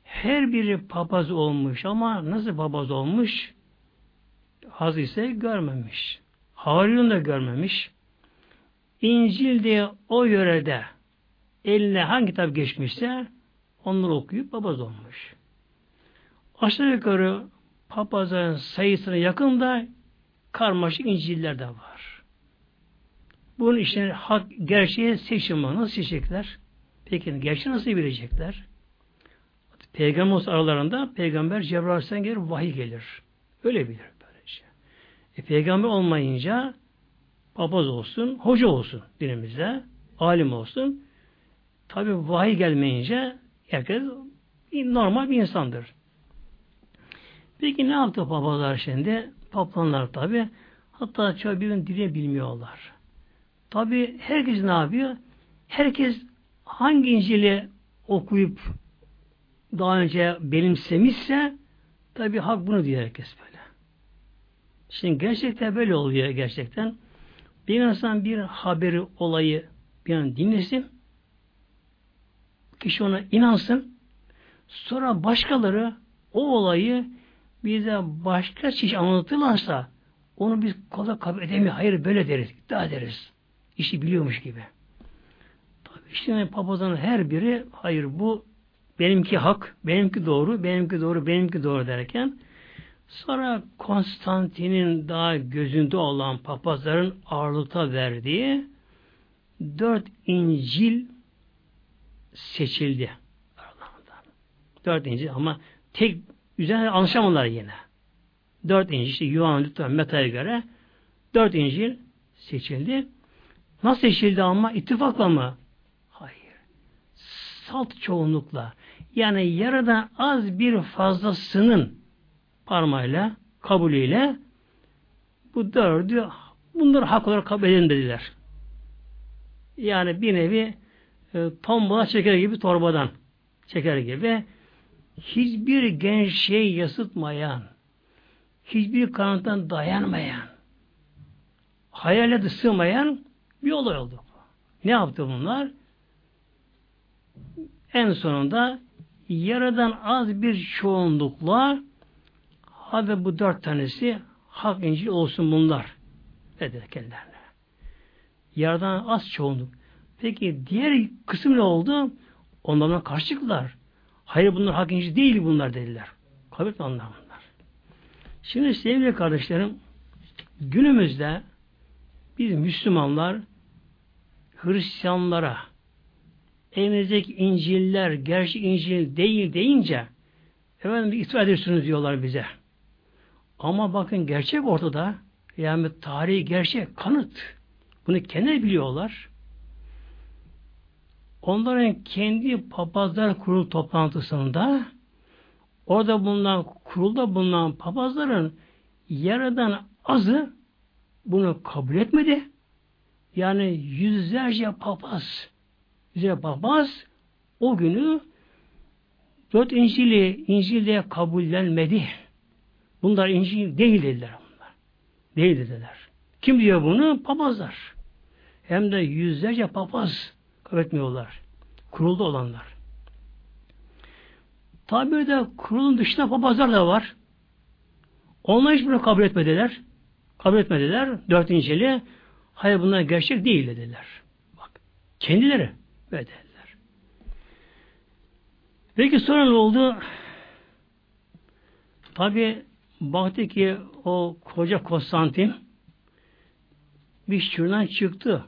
Her biri papaz olmuş ama nasıl papaz olmuş? Haz ise görmemiş. Harun da görmemiş. İncil diye o yörede eline hangi kitap geçmişse onları okuyup papaz olmuş. Aşağı yukarı papazların sayısına yakında karmaşık İncil'ler de var. Bunun işte hak, gerçeği seçim. Nasıl seçecekler? Peki gerçeği nasıl bilecekler? Peygamber aralarında Peygamber Cebrail Aleyhisselam gelir, vahiy gelir. Öyle bilir böylece. E, peygamber olmayınca papaz olsun, hoca olsun dinimizde, alim olsun. Tabi vahiy gelmeyince herkes normal bir insandır. Peki ne yaptı papazlar şimdi? Paplanlar tabi. Hatta çoğu birbirini dile bilmiyorlar. Tabi herkes ne yapıyor? Herkes hangi İncil'i okuyup daha önce benimsemişse tabi hak bunu diyor herkes böyle. Şimdi gerçekten böyle oluyor gerçekten. Bir insan bir haberi, olayı bir an dinlesin, kişi ona inansın, sonra başkaları o olayı bize başka çeşit anlatırlarsa onu biz kolay kabul edemiyor. Hayır böyle deriz, iddia ederiz. İşi biliyormuş gibi. İşte papazanın her biri hayır bu benimki hak, benimki doğru, benimki doğru, benimki doğru derken sonra Konstantin'in daha gözünde olan papazların ağırlıkta verdiği dört İncil seçildi. Dört İncil ama tek üzerine anlaşamadılar yine. Dört İncil işte Yuhan Lütfen Meta'ya göre dört İncil seçildi. Nasıl seçildi ama? ittifakla mı? Salt çoğunlukla. Yani yaradan az bir fazlasının parmağıyla, kabulüyle bu dördü bunları hak olarak kabul edin dediler. Yani bir nevi e, tombola çeker gibi torbadan çeker gibi hiçbir genç şey yasıtmayan, hiçbir kanattan dayanmayan, hayale sığmayan bir olay oldu. Ne yaptı bunlar? En sonunda yaradan az bir çoğunlukla hadi bu dört tanesi hak İncil olsun bunlar dedi kendilerine. Yaradan az çoğunluk. Peki diğer kısım ne oldu? Onlardan karşı çıktılar. Hayır bunlar hak İncil değil bunlar dediler. Kabul etme bunlar. Şimdi sevgili kardeşlerim günümüzde biz Müslümanlar Hristiyanlara elinizdeki İncil'ler gerçek İncil değil deyince efendim itibar ediyorsunuz diyorlar bize. Ama bakın gerçek ortada. Yani tarihi gerçek, kanıt. Bunu kendi biliyorlar. Onların kendi papazlar kurul toplantısında orada bulunan kurulda bulunan papazların yaradan azı bunu kabul etmedi. Yani yüzlerce papaz yüzlerce papaz o günü dört İncil'i İncil'de kabullenmedi. Bunlar İncil değil dediler bunlar. Değil dediler. Kim diyor bunu? Papazlar. Hem de yüzlerce papaz kabul etmiyorlar. Kurulda olanlar. Tabi de kurulun dışında papazlar da var. Onlar hiç bunu kabul etmediler. Kabul etmediler. Dört İncil'i. Hayır bunlar gerçek değil dediler. Bak. Kendileri böyle. Peki sonra ne oldu? Tabi baktı ki o koca Konstantin bir şuradan çıktı.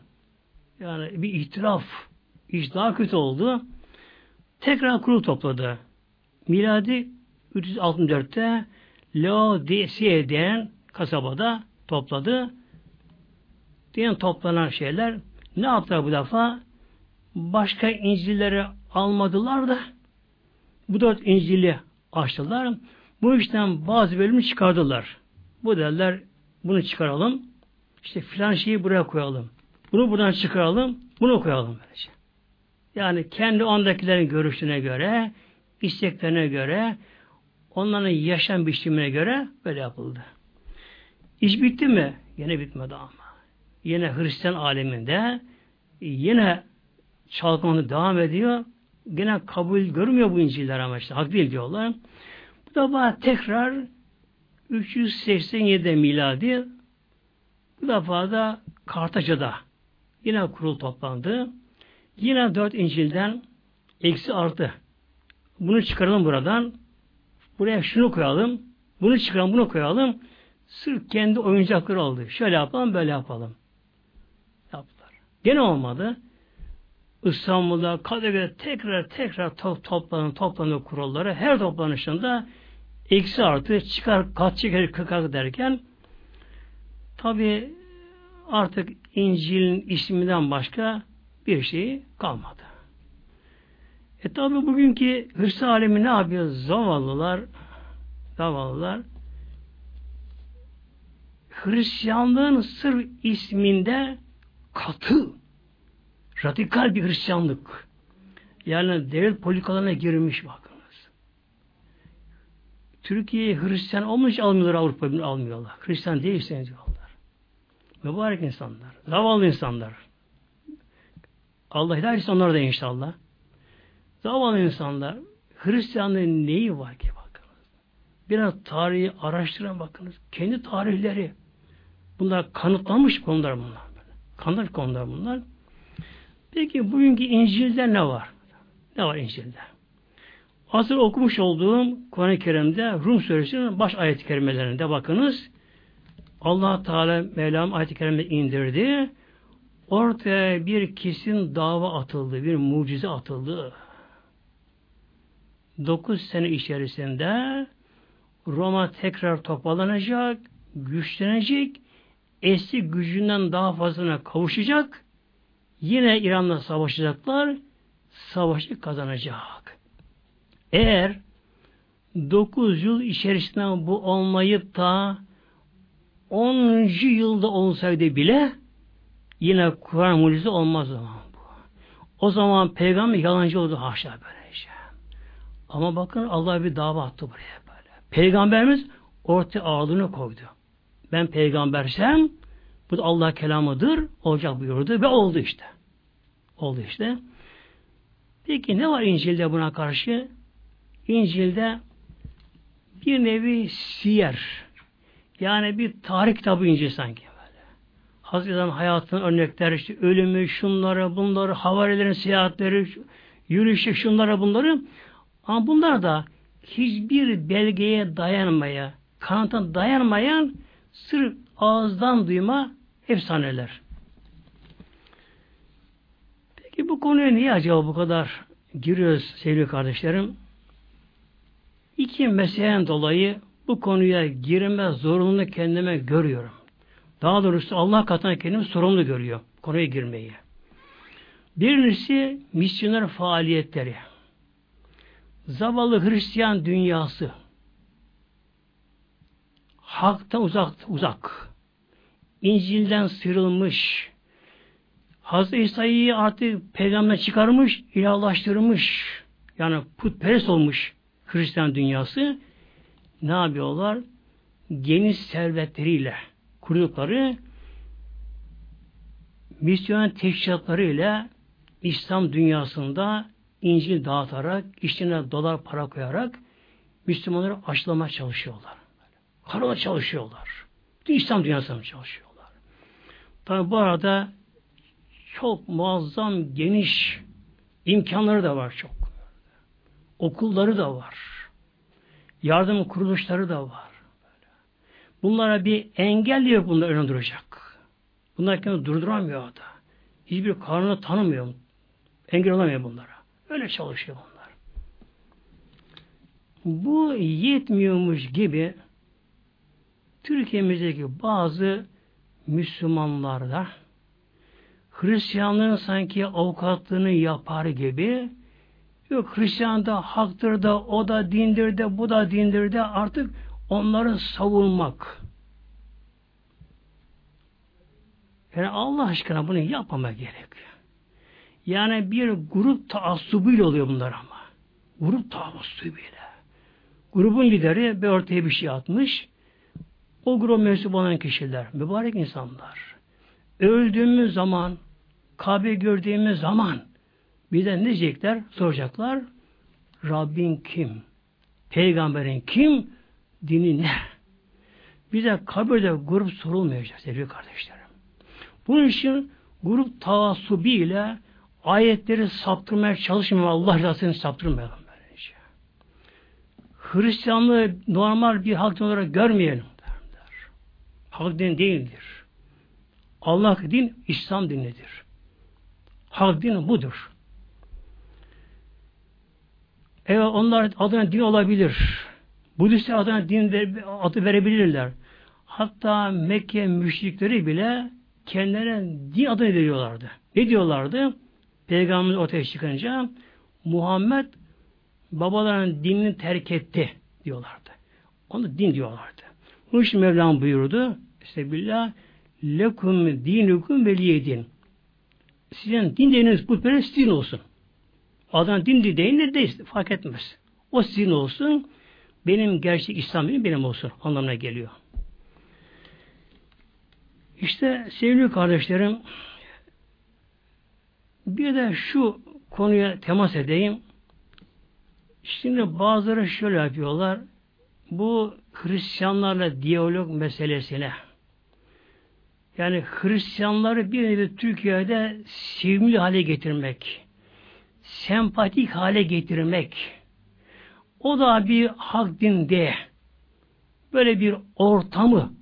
Yani bir itiraf. İş daha kötü oldu. Tekrar kurul topladı. Miladi 364'te Laodicea denen kasabada topladı. Diyen toplanan şeyler ne yaptılar bu defa? Başka İncil'leri almadılar da bu dört İncil'i açtılar. Bu işten bazı bölümü çıkardılar. Bu derler bunu çıkaralım. İşte filan şeyi buraya koyalım. Bunu buradan çıkaralım. Bunu koyalım böylece. Yani kendi ondakilerin görüşüne göre, isteklerine göre, onların yaşam biçimine göre böyle yapıldı. İş bitti mi? Yine bitmedi ama. Yine Hristiyan aleminde yine çalkanlı devam ediyor. Yine kabul görmüyor bu İncil'ler ama işte. Hak değil diyorlar. Bu defa tekrar 387 miladi bu defa da Kartaca'da yine kurul toplandı. Yine dört İncil'den eksi artı. Bunu çıkaralım buradan. Buraya şunu koyalım. Bunu çıkaralım, bunu koyalım. Sırf kendi oyuncakları aldı. Şöyle yapalım, böyle yapalım. Yaptılar. Gene olmadı. İstanbul'da, Kadıköy'de tekrar tekrar to toplanın, toplanıyor kuralları. Her toplanışında eksi artı çıkar, kat çıkar, kırkar derken tabi artık İncil'in isminden başka bir şey kalmadı. E tabi bugünkü Hristiyan alemi ne yapıyor? Zavallılar zavallılar Hristiyanlığın sırf isminde katı radikal bir Hristiyanlık yani devlet politikalarına girmiş bakınız. Türkiye Hristiyan olmuş almıyorlar Avrupa almıyorlar. Hristiyan değilseniz diyorlar. Mübarek insanlar. Zavallı insanlar. Allah hidayet etsin onlara da inşallah. Zavallı insanlar. Hristiyanlığın neyi var ki bakınız. Biraz tarihi araştıran bakınız. Kendi tarihleri. Bunlar kanıtlanmış konular bunlar. Kanıtlanmış konular bunlar. Peki bugünkü İncil'de ne var? Ne var İncil'de? Asıl okumuş olduğum Kur'an-ı Kerim'de Rum Suresi'nin baş ayet-i kerimelerinde bakınız allah Teala Mevlam ayet-i kerime indirdi. Ortaya bir kesin dava atıldı, bir mucize atıldı. Dokuz sene içerisinde Roma tekrar toparlanacak, güçlenecek, eski gücünden daha fazlasına kavuşacak, yine İran'la savaşacaklar, savaşı kazanacak. Eğer 9 yıl içerisinde bu olmayıp da 10. yılda olsaydı bile yine Kur'an mucize olmaz zaman bu. O zaman peygamber yalancı oldu haşa böyle şey. Ama bakın Allah bir dava attı buraya böyle. Peygamberimiz ortaya ağırlığını koydu. Ben peygambersem bu da Allah kelamıdır, olacak buyurdu ve oldu işte. Oldu işte. Peki ne var İncil'de buna karşı? İncil'de bir nevi siyer. Yani bir tarih kitabı İncil sanki böyle. Hazreti hayatının örnekleri, işte ölümü, şunları, bunları, havarilerin seyahatleri, yürüyüşü, şunları, bunları. Ama bunlar da hiçbir belgeye dayanmaya, kanıta dayanmayan sırf ağızdan duyma efsaneler. Peki bu konuya niye acaba bu kadar giriyoruz sevgili kardeşlerim? İki meseleden dolayı bu konuya girme zorunlu kendime görüyorum. Daha doğrusu Allah katına kendimi sorumlu görüyor konuya girmeyi. Birincisi misyoner faaliyetleri. Zavallı Hristiyan dünyası haktan uzak uzak. İncil'den sıyrılmış. Hazreti İsa'yı artık peygamber çıkarmış, ilahlaştırmış. Yani putperest olmuş Hristiyan dünyası. Ne yapıyorlar? Geniş servetleriyle kurdukları misyon teşkilatlarıyla İslam dünyasında İncil dağıtarak, işlerine dolar para koyarak Müslümanları aşılamaya çalışıyorlar. Karala çalışıyorlar. İslam dünyasında çalışıyorlar. Tabi bu arada çok muazzam geniş imkanları da var çok. Okulları da var. Yardım kuruluşları da var. Bunlara bir engel yok bunlar önüne duracak. Bunlar kendini durduramıyor da. Hiçbir karnını tanımıyor. Engel olamıyor bunlara. Öyle çalışıyor bunlar. Bu yetmiyormuş gibi Türkiye'mizdeki bazı Müslümanlarda Hristiyanlığın sanki avukatlığını yapar gibi yok Hristiyan da haktır da o da dindir de bu da dindir de artık onları savunmak. Yani Allah aşkına bunu yapmama gerek. Yani bir grup taassubuyla oluyor bunlar ama. Grup taassubuyla. Grubun lideri bir ortaya bir şey atmış. O grup mensup olan kişiler, mübarek insanlar. Öldüğümüz zaman, Kabe gördüğümüz zaman bize ne diyecekler? Soracaklar. Rabbin kim? Peygamberin kim? Dini ne? Bize kabirde grup sorulmayacak sevgili kardeşlerim. Bunun için grup tavasubi ile ayetleri saptırmaya çalışmayalım. Allah rızasını saptırmayalım. Böylece. Hristiyanlığı normal bir halk olarak görmeyelim. Hak din değildir. Allah din İslam dinidir. Hak din budur. Evet onlar adına din olabilir. Budistler adına din adı verebilirler. Hatta Mekke müşrikleri bile kendilerine din adını veriyorlardı. Ne diyorlardı? Peygamberimiz ortaya çıkınca Muhammed babaların dinini terk etti diyorlardı. Onu din diyorlardı. Bunun için Mevlam buyurdu. Sebillah lekum dinukum veliyedin. Sizin din dediğiniz putperest din olsun. Adana din değil de değil, fark etmez. O sizin olsun, benim gerçek İslam dinim benim olsun anlamına geliyor. İşte sevgili kardeşlerim, bir de şu konuya temas edeyim. Şimdi bazıları şöyle yapıyorlar. Bu Hristiyanlarla diyalog meselesine yani Hristiyanları bir nevi Türkiye'de sevimli hale getirmek, sempatik hale getirmek, o da bir hak dinde böyle bir ortamı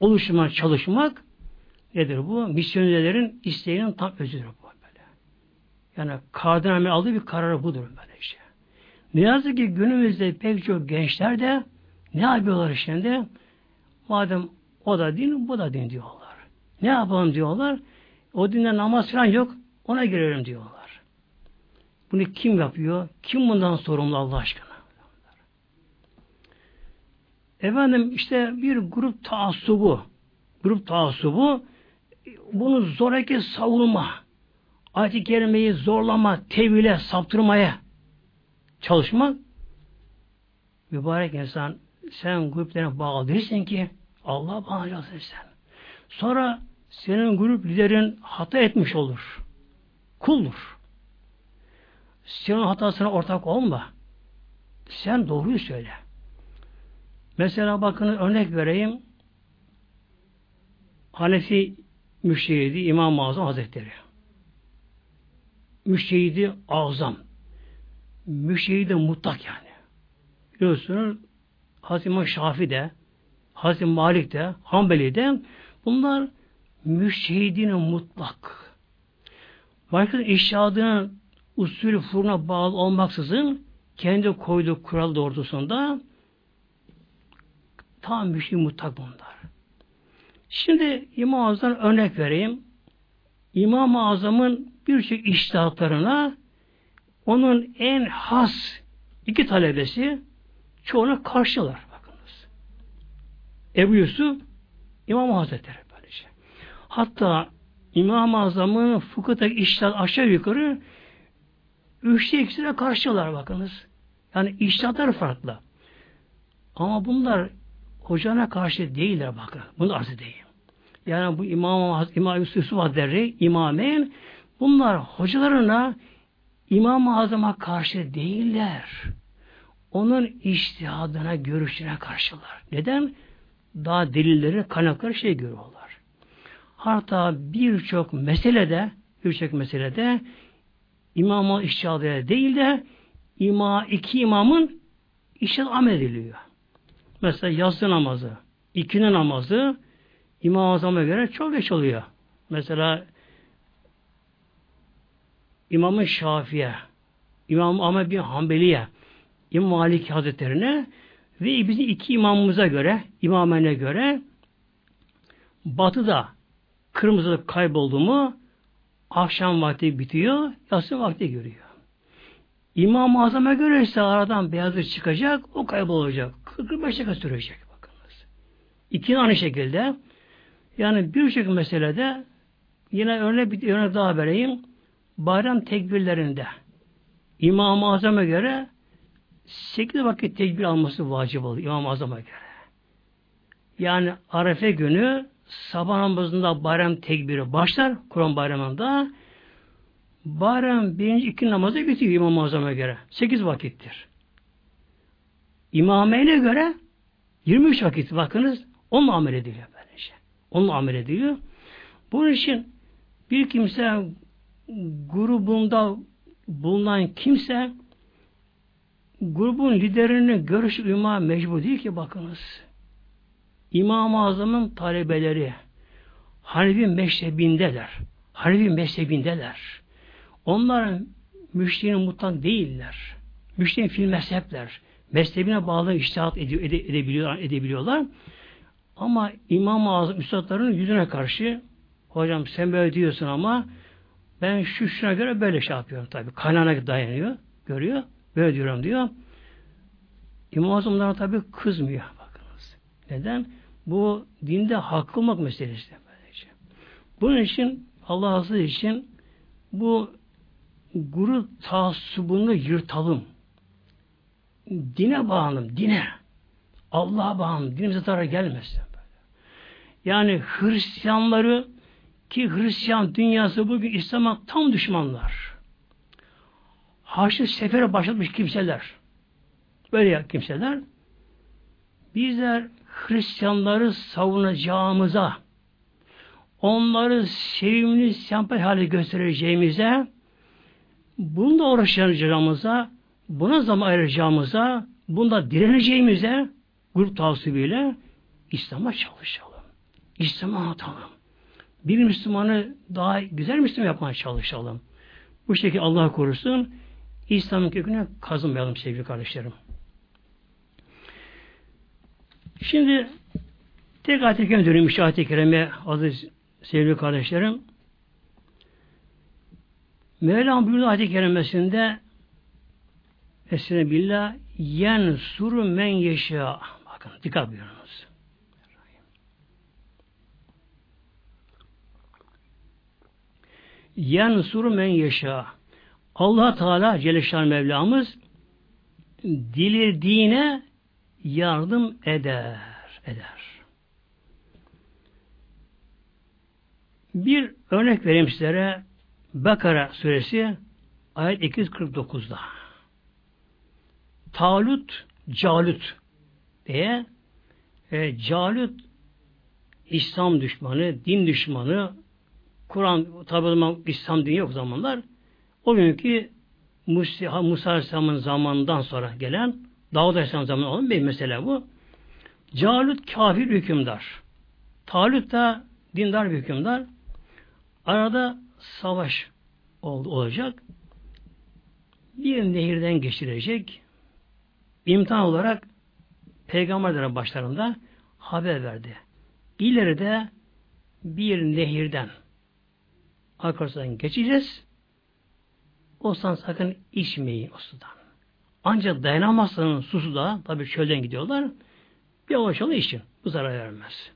oluşturmaya çalışmak nedir bu? Misyonerlerin isteğinin tam özüdür bu böyle. Yani kardinalin aldığı bir kararı budur böyle işte. Ne yazık ki günümüzde pek çok gençler de ne yapıyorlar şimdi? Madem o da din, bu da din diyorlar. Ne yapalım diyorlar. O dinde namaz falan yok. Ona girelim diyorlar. Bunu kim yapıyor? Kim bundan sorumlu Allah aşkına? efendim işte bir grup taassubu grup taassubu bunu zoraki savunma ayet-i kerimeyi zorlama, tevhile, saptırmaya çalışmak mübarek insan sen gruplarına bağlı değilsin ki Allah'a bağlanacaksın sen. Sonra senin grup liderin hata etmiş olur. Kuldur. Senin hatasına ortak olma. Sen doğruyu söyle. Mesela bakın örnek vereyim. Hanefi Müşehidi İmam-ı Azam Hazretleri. Müşehidi Azam. Müşehidi mutlak yani. Biliyorsunuz Hazreti İmam Şafi de Hazreti Malik de Hanbeli de bunlar müşehidine mutlak. Başka işadının usulü furuna bağlı olmaksızın kendi koyduğu kural doğrultusunda tam şey mutlak bunlar. Şimdi İmam Azam'dan örnek vereyim. İmam-ı Azam'ın birçok iştahatlarına onun en has iki talebesi çoğuna karşılar. Bakınız. Ebu Yusuf İmam Hazretleri. Hatta İmam-ı Azam'ın fıkıhtaki iştahat aşağı yukarı üçte ikisine karşılar bakınız. Yani iştahatlar farklı. Ama bunlar hocana karşı değiller bakın. Bunu arz edeyim. Yani bu İmam, İmam Yusuf Hazretleri, imamen bunlar hocalarına İmam-ı Azam'a karşı değiller. Onun iştihadına, görüşüne karşılar. Neden? Daha delilleri, kaynakları şey görüyorlar. Hatta birçok meselede birçok meselede imama iştihadına değil de ima, iki imamın iştihad amel ediliyor. Mesela yatsı namazı, ikinin namazı İmam-ı Azam'a göre çok geç oluyor. Mesela İmam-ı Şafi'ye, İmam-ı Ahmet bin Hanbeli'ye, İmam Malik Hazretlerine ve bizim iki imamımıza göre, imamene göre batıda kırmızılık kayboldu mu akşam vakti bitiyor, yatsı vakti görüyor. İmam-ı Azam'a göre ise aradan beyazlık çıkacak, o kaybolacak. 45 dakika sürecek bakınız. İkinin aynı şekilde yani birçok meselede yine örnek bir örnek daha vereyim. Bayram tekbirlerinde İmam-ı Azam'a göre 8 vakit tekbir alması vacip oluyor İmam-ı Azam'a göre. Yani Arefe günü sabah namazında bayram tekbiri başlar Kur'an bayramında. Bayram birinci iki namazı bitiyor İmam-ı Azam'a göre. 8 vakittir. İmameyle göre 23 vakit bakınız onunla amel ediliyor böylece. Onunla amel ediliyor. Bunun için bir kimse grubunda bulunan kimse grubun liderini görüş uyma mecbur değil ki bakınız. İmam-ı Azam'ın talebeleri Hanefi mezhebindeler. Hanefi mezhebindeler. Onlar müşterinin mutlak değiller. Müşterinin fil mezhepler. Mezhebine bağlı iştihat ede, ede, edebiliyorlar, edebiliyorlar. Ama İmam-ı Azam üstadların yüzüne karşı hocam sen böyle diyorsun ama ben şu şuna göre böyle şey yapıyorum tabi. Kaynağına dayanıyor. Görüyor. Böyle diyorum diyor. İmam Azam'dan tabi kızmıyor. Bakınız. Neden? Bu dinde hakkı olmak meselesi. Bunun için Allah Azze için bu guru taassubunu yırtalım. Dine bağlanalım. Dine. Allah'a bağlanalım. Dinimize zarar gelmesin. Yani Hristiyanları ki Hristiyan dünyası bugün İslam'a tam düşmanlar. Haçlı sefere başlatmış kimseler. Böyle kimseler. Bizler Hristiyanları savunacağımıza, onları sevimli, sempati hale göstereceğimize, bunu da uğraşacağımıza, buna zaman ayıracağımıza, bunda direneceğimize grup tavsiyeyle İslam'a çalışalım. İslam'a anlatalım. Bir Müslümanı daha güzel Müslüman yapmaya çalışalım. Bu şekilde Allah korusun İslam'ın köküne kazınmayalım sevgili kardeşlerim. Şimdi tek ayet-i kerime dönüyorum ayet-i kerime aziz sevgili kardeşlerim. Mevlam buyurdu ayet-i kerimesinde Esne billah yen suru men yeşâ. bakın. Dikkat buyurunuz. Yansuru men yaşa. Allah Teala Celleşan Mevlamız dilediğine yardım eder. Eder. Bir örnek vereyim sizlere. Bakara suresi ayet 249'da. Talut, Calut diye e, Calut İslam düşmanı, din düşmanı, Kur'an tabi İslam dini yok zamanlar. O günkü Musa, Musa Aleyhisselam'ın zamanından sonra gelen Davud Aleyhisselam zamanı olan bir mesele bu. Calut kafir hükümdar. Talut da dindar bir hükümdar. Arada savaş olacak. Bir nehirden geçirecek. İmtihan olarak peygamberlerin başlarında haber verdi. İleride bir nehirden arkasından geçeceğiz. O sakın içmeyin o sudan. Ancak dayanamazsanız susu da tabi çölden gidiyorlar. Avuç alın için. Bu zarar vermez.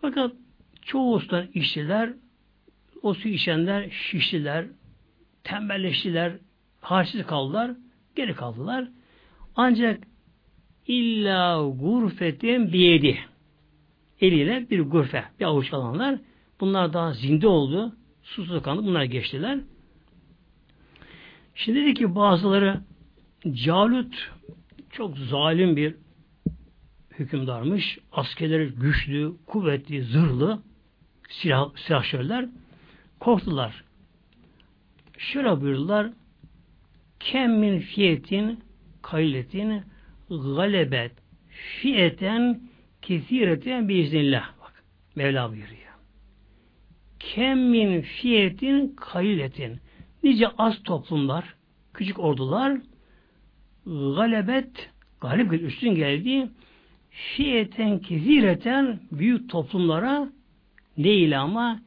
Fakat çoğu sudan içtiler. O su içenler şiştiler. Tembelleştiler. Halsiz kaldılar. Geri kaldılar. Ancak illa gurfetin biyedi. Eliyle bir gurfe, bir avuç alanlar. Bunlar daha zinde oldu. Susuz kandı. Bunlar geçtiler. Şimdi dedi ki bazıları Calut çok zalim bir hükümdarmış. Askerleri güçlü, kuvvetli, zırhlı silah, silahşörler korktular. Şöyle buyurdular Kemmin fiyetin kayletin galebet fiyeten kesireten biiznillah. Bak Mevla buyuruyor. Kemmin fiyetin kayletin nice az toplumlar, küçük ordular galebet galip üstün geldi fiyeten kezireten büyük toplumlara değil ama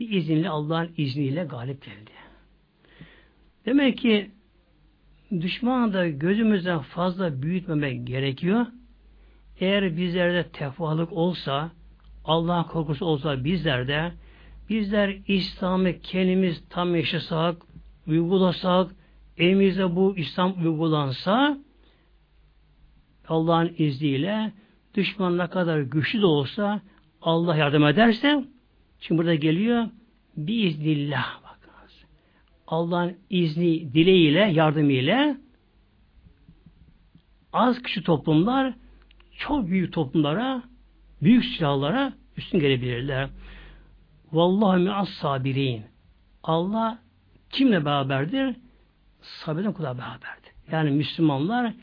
bir izinle Allah'ın izniyle galip geldi. Demek ki düşmanı da gözümüzden fazla büyütmemek gerekiyor. Eğer bizlerde tefalık olsa, Allah'ın korkusu olsa bizlerde, bizler İslam'ı kendimiz tam yaşasak, uygulasak, evimizde bu İslam uygulansa, Allah'ın izniyle düşman ne kadar güçlü de olsa Allah yardım ederse şimdi burada geliyor biiznillah bakınız. Allah'ın izni dileğiyle yardımıyla az kişi toplumlar çok büyük toplumlara büyük silahlara üstün gelebilirler. Vallahi mi'as sabirin. Allah kimle beraberdir? Sabirden kula beraberdir. Yani Müslümanlar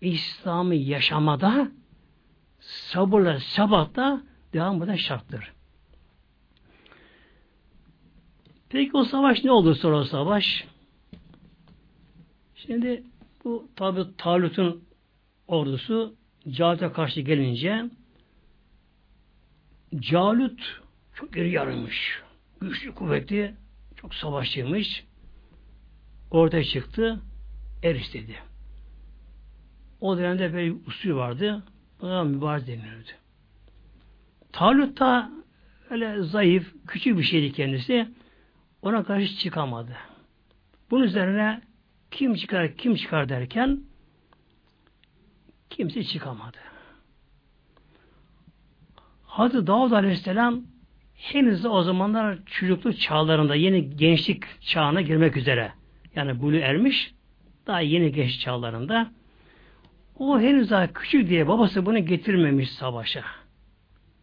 İslam'ı yaşamada sabırla, sabatta devam eden şarttır. Peki o savaş ne oldu sonra o savaş? Şimdi bu tabi Talut'un ordusu Calut'a karşı gelince Calut çok iri yarılmış. Güçlü kuvvetli, çok savaşçıymış. Ortaya çıktı, er istedi. O dönemde bir usul vardı. Buna mübarez deniliyordu. Talut da öyle zayıf, küçük bir şeydi kendisi. Ona karşı çıkamadı. Bunun üzerine kim çıkar, kim çıkar derken kimse çıkamadı. Hazreti Davud Aleyhisselam henüz de o zamanlar çocukluk çağlarında yeni gençlik çağına girmek üzere. Yani bulu ermiş daha yeni genç çağlarında o henüz daha küçük diye babası bunu getirmemiş savaşa.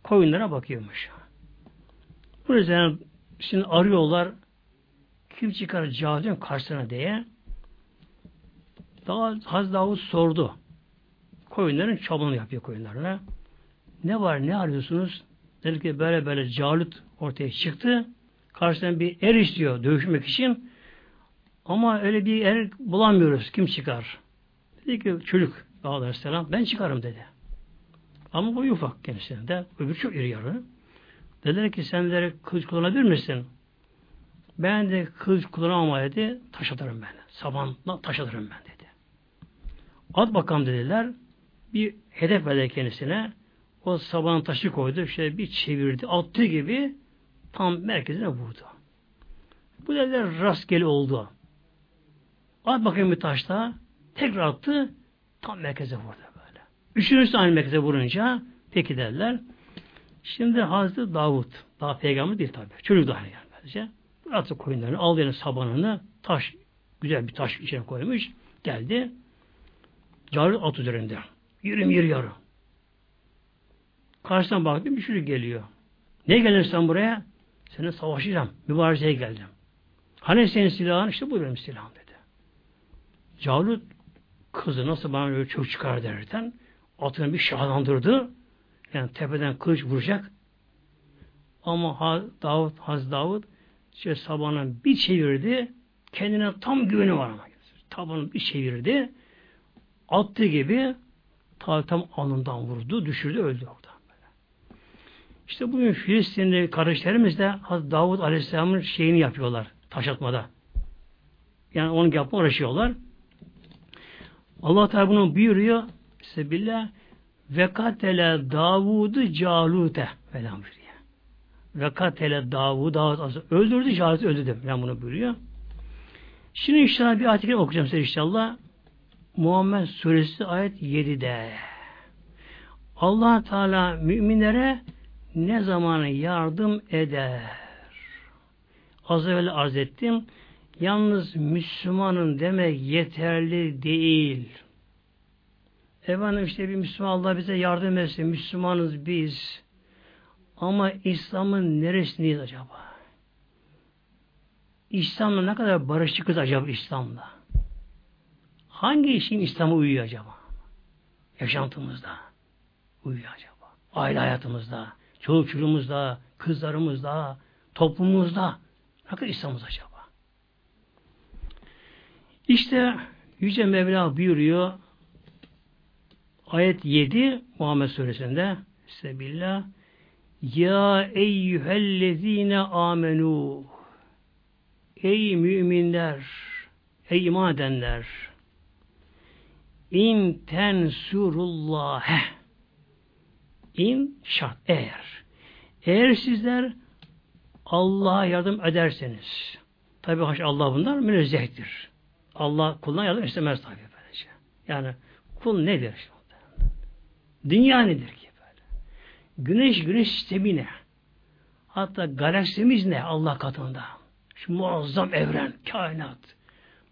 Koyunlara bakıyormuş. Bu yüzden şimdi arıyorlar kim çıkar Cahil'in karşısına diye. Daha Haz Davud sordu. Koyunların çabını yapıyor koyunlarına. Ne var ne arıyorsunuz? Dedi ki böyle böyle Calut ortaya çıktı. Karşısına bir er istiyor dövüşmek için. Ama öyle bir er bulamıyoruz. Kim çıkar? Dedi ki çocuk Aleyhisselam ben çıkarım dedi. Ama bu ufak kendisinde. Öbür çok iri yarı. Dediler ki sen de kılıç kullanabilir misin? Ben de kılıç kullanamam dedi. Taş atarım ben. Sabanla taş atarım ben dedi. At bakalım dediler. bir hedef verdi kendisine. O sabahın taşı koydu. işte bir çevirdi. Attığı gibi tam merkezine vurdu. Bu dediler rastgele oldu. At bakayım bir taşta. Tekrar attı. Tam merkeze vurdu böyle. Üçüncüsü aynı merkeze vurunca peki derler. Şimdi Hazreti Davut. Daha peygamber değil tabi. Çocuk daha yani bence. Atı koyunlarını aldı yani sabanını taş güzel bir taş içine koymuş. Geldi. Carut at üzerinde. Yürüm yürü yarı. Karşıdan baktım bir çocuk geliyor. Ne gelirsen buraya? Seni savaşacağım. Mübarizeye geldim. Hani senin silahın? İşte bu benim silahım. Calut kızı nasıl bana öyle çok çıkar derken atını bir şahlandırdı. Yani tepeden kılıç vuracak. Ama Davut, Haz Davut işte sabahına bir çevirdi. Kendine tam güveni var ama. Tabanı bir çevirdi. Attığı gibi ta, tam alnından vurdu, düşürdü, öldü orada. İşte bugün Filistinli kardeşlerimiz de Haz Davut Aleyhisselam'ın şeyini yapıyorlar taş atmada. Yani onu yapma uğraşıyorlar. Allah Teala bunu buyuruyor. Sebillah ve katele Davud'u Calut'e falan buyuruyor. Ve katele Davud, Davud öldürdü, Calut'u öldürdü. Ben bunu buyuruyor. Şimdi inşallah bir ayet okuyacağım size inşallah. Muhammed Suresi ayet 7'de. Allah Teala müminlere ne zaman yardım eder? Az evvel arz ettim. Yalnız Müslümanın demek yeterli değil. Efendim işte bir Müslüman Allah bize yardım etsin. Müslümanız biz. Ama İslam'ın neresindeyiz acaba? İslam'la ne kadar barışıkız acaba İslam'la? Hangi işin İslam'a uyuyor acaba? Yaşantımızda uyuyor acaba? Aile hayatımızda, çoluk çocuğumuzda, kızlarımızda, toplumumuzda ne kadar İslam'ız acaba? İşte Yüce Mevla buyuruyor ayet 7 Muhammed Suresinde Sebillah Ya eyyühellezine amenu Ey müminler Ey iman edenler İn tensurullâhe İn şart eğer eğer sizler Allah'a yardım ederseniz tabi haş Allah bunlar münezzehtir. Allah kuluna yardım istemez tabi böylece. Yani kul nedir? Dünya nedir ki böyle? Güneş, güneş sistemi ne? Hatta galaksimiz ne Allah katında? Şu muazzam evren, kainat.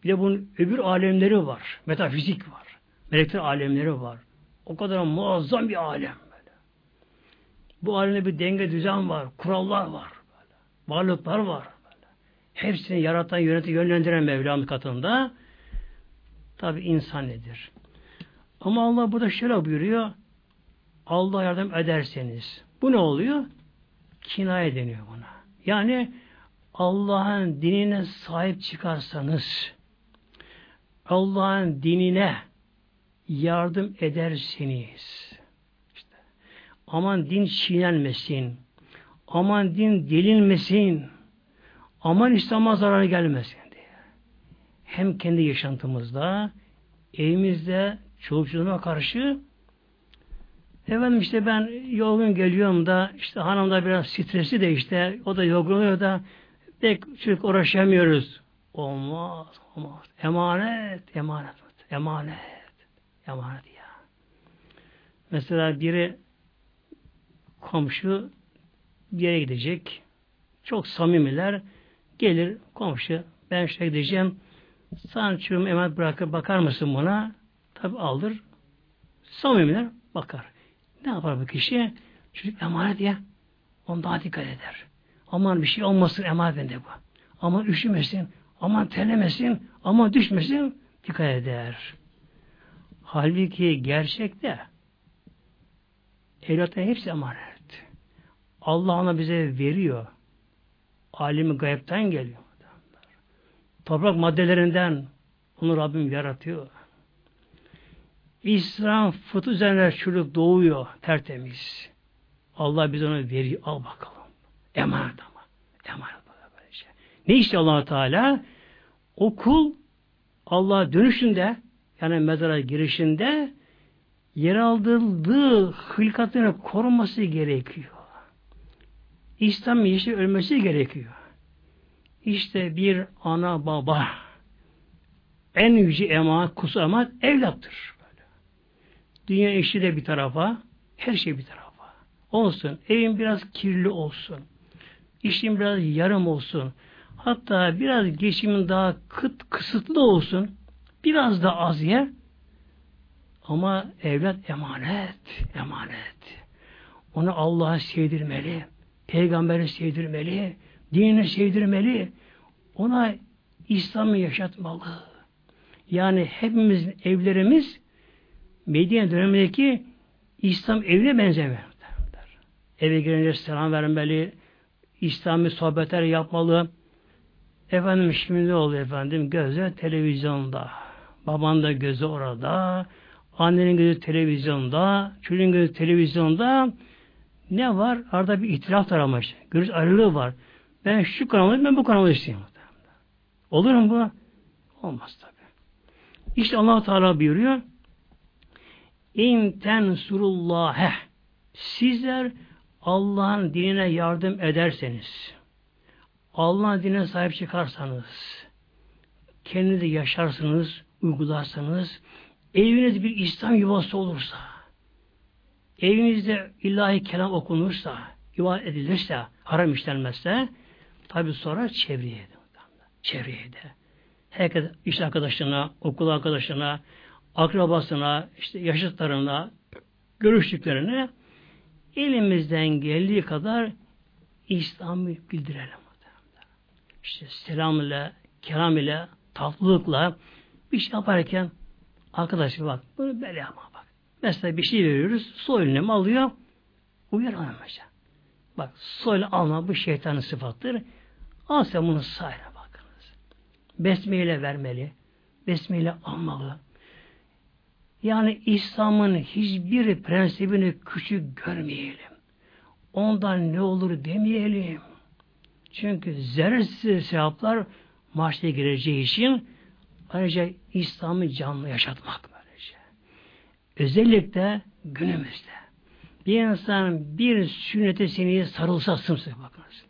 Bir de bunun öbür alemleri var. Metafizik var. Melekler alemleri var. O kadar muazzam bir alem böyle. Bu alemde bir denge düzen var. Kurallar var. Böyle. Varlıklar var. Hepsini yaratan, yöneten, yönlendiren Mevlam'ın katında tabi insan nedir? Ama Allah burada şöyle buyuruyor. Allah yardım ederseniz. Bu ne oluyor? Kinaye deniyor buna. Yani Allah'ın dinine sahip çıkarsanız Allah'ın dinine yardım ederseniz işte, aman din çiğnenmesin aman din delinmesin aman İslam'a zarar gelmesin diye. Hem kendi yaşantımızda evimizde çoluk karşı Efendim işte ben yorgun geliyorum da işte hanım da biraz stresli de işte o da yorgun da pek çocuk uğraşamıyoruz. Olmaz, olmaz. Emanet, emanet, emanet, emanet ya. Mesela biri komşu bir yere gidecek. Çok samimiler. Gelir komşu ben şuraya gideceğim. Sana çocuğum emanet bırakır bakar mısın buna? Tabi alır. Samimiler bakar. Ne yapar bu kişi? Çocuk emanet ya. Onu daha dikkat eder. Aman bir şey olmasın emanet bende bu. Aman üşümesin, aman terlemesin, aman düşmesin dikkat eder. Halbuki gerçekte evlatların hepsi emanet. Allah ona bize veriyor. Alimi gayipten geliyor. Toprak maddelerinden onu Rabbim yaratıyor. İslam fıtı üzerine çocuk doğuyor tertemiz. Allah biz ona veriyor. Al bakalım. Emanet ama. Emanet böyle şey. Ne işte allah Teala? O kul Allah dönüşünde yani mezara girişinde yer aldığı hılkatını koruması gerekiyor. İslam işi ölmesi gerekiyor. İşte bir ana baba en yüce emanet, kusu evlattır. Böyle. Dünya işi de bir tarafa, her şey bir tarafa. Olsun. Evin biraz kirli olsun. İşin biraz yarım olsun. Hatta biraz geçimin daha kıt, kısıtlı olsun. Biraz da az ye. Ama evlat emanet, emanet. Onu Allah'a sevdirmeli. Peygamberi sevdirmeli. Dinini sevdirmeli. Ona İslam'ı yaşatmalı. Yani hepimizin evlerimiz Medine dönemindeki İslam evine benzemiyor. Eve girince selam vermeli, İslami sohbetler yapmalı. Efendim şimdi ne oluyor efendim? Gözü televizyonda. Baban da gözü orada. Annenin gözü televizyonda. Çocuğun gözü televizyonda. Ne var? Arada bir itiraf var ama işte. Görüş ayrılığı var. Ben şu kanalı, ben bu kanalı istiyorum. Olur mu bu? Olmaz tabi. İşte allah Teala buyuruyor. İn tensurullâhe Sizler Allah'ın dinine yardım ederseniz, Allah'ın dinine sahip çıkarsanız, kendinizi yaşarsınız, uygularsanız, eviniz bir İslam yuvası olursa, evinizde ilahi kelam okunursa, ibadet edilirse, haram işlenmezse, tabi sonra çevreye de. Çevreye de. Herkes iş arkadaşına, okul arkadaşına, akrabasına, işte yaşıtlarına, görüştüklerine elimizden geldiği kadar İslam'ı bildirelim. İşte selam ile, kelam ile, tatlılıkla bir şey yaparken arkadaş bak bunu böyle yapma. Mesela bir şey veriyoruz, su eline alıyor? Uyaralım mesela. Bak eline alma bu şeytanın sıfattır. Al sen bunu sahile bakınız. Besmeyle vermeli. Besmeyle almalı. Yani İslam'ın hiçbir prensibini küçük görmeyelim. Ondan ne olur demeyelim. Çünkü zerresiz sevaplar maaşta gireceği için ayrıca İslam'ı canlı yaşatmak böylece. Özellikle günümüzde bir insan bir sünnete seniye sarılsa sımsıkı bakınız.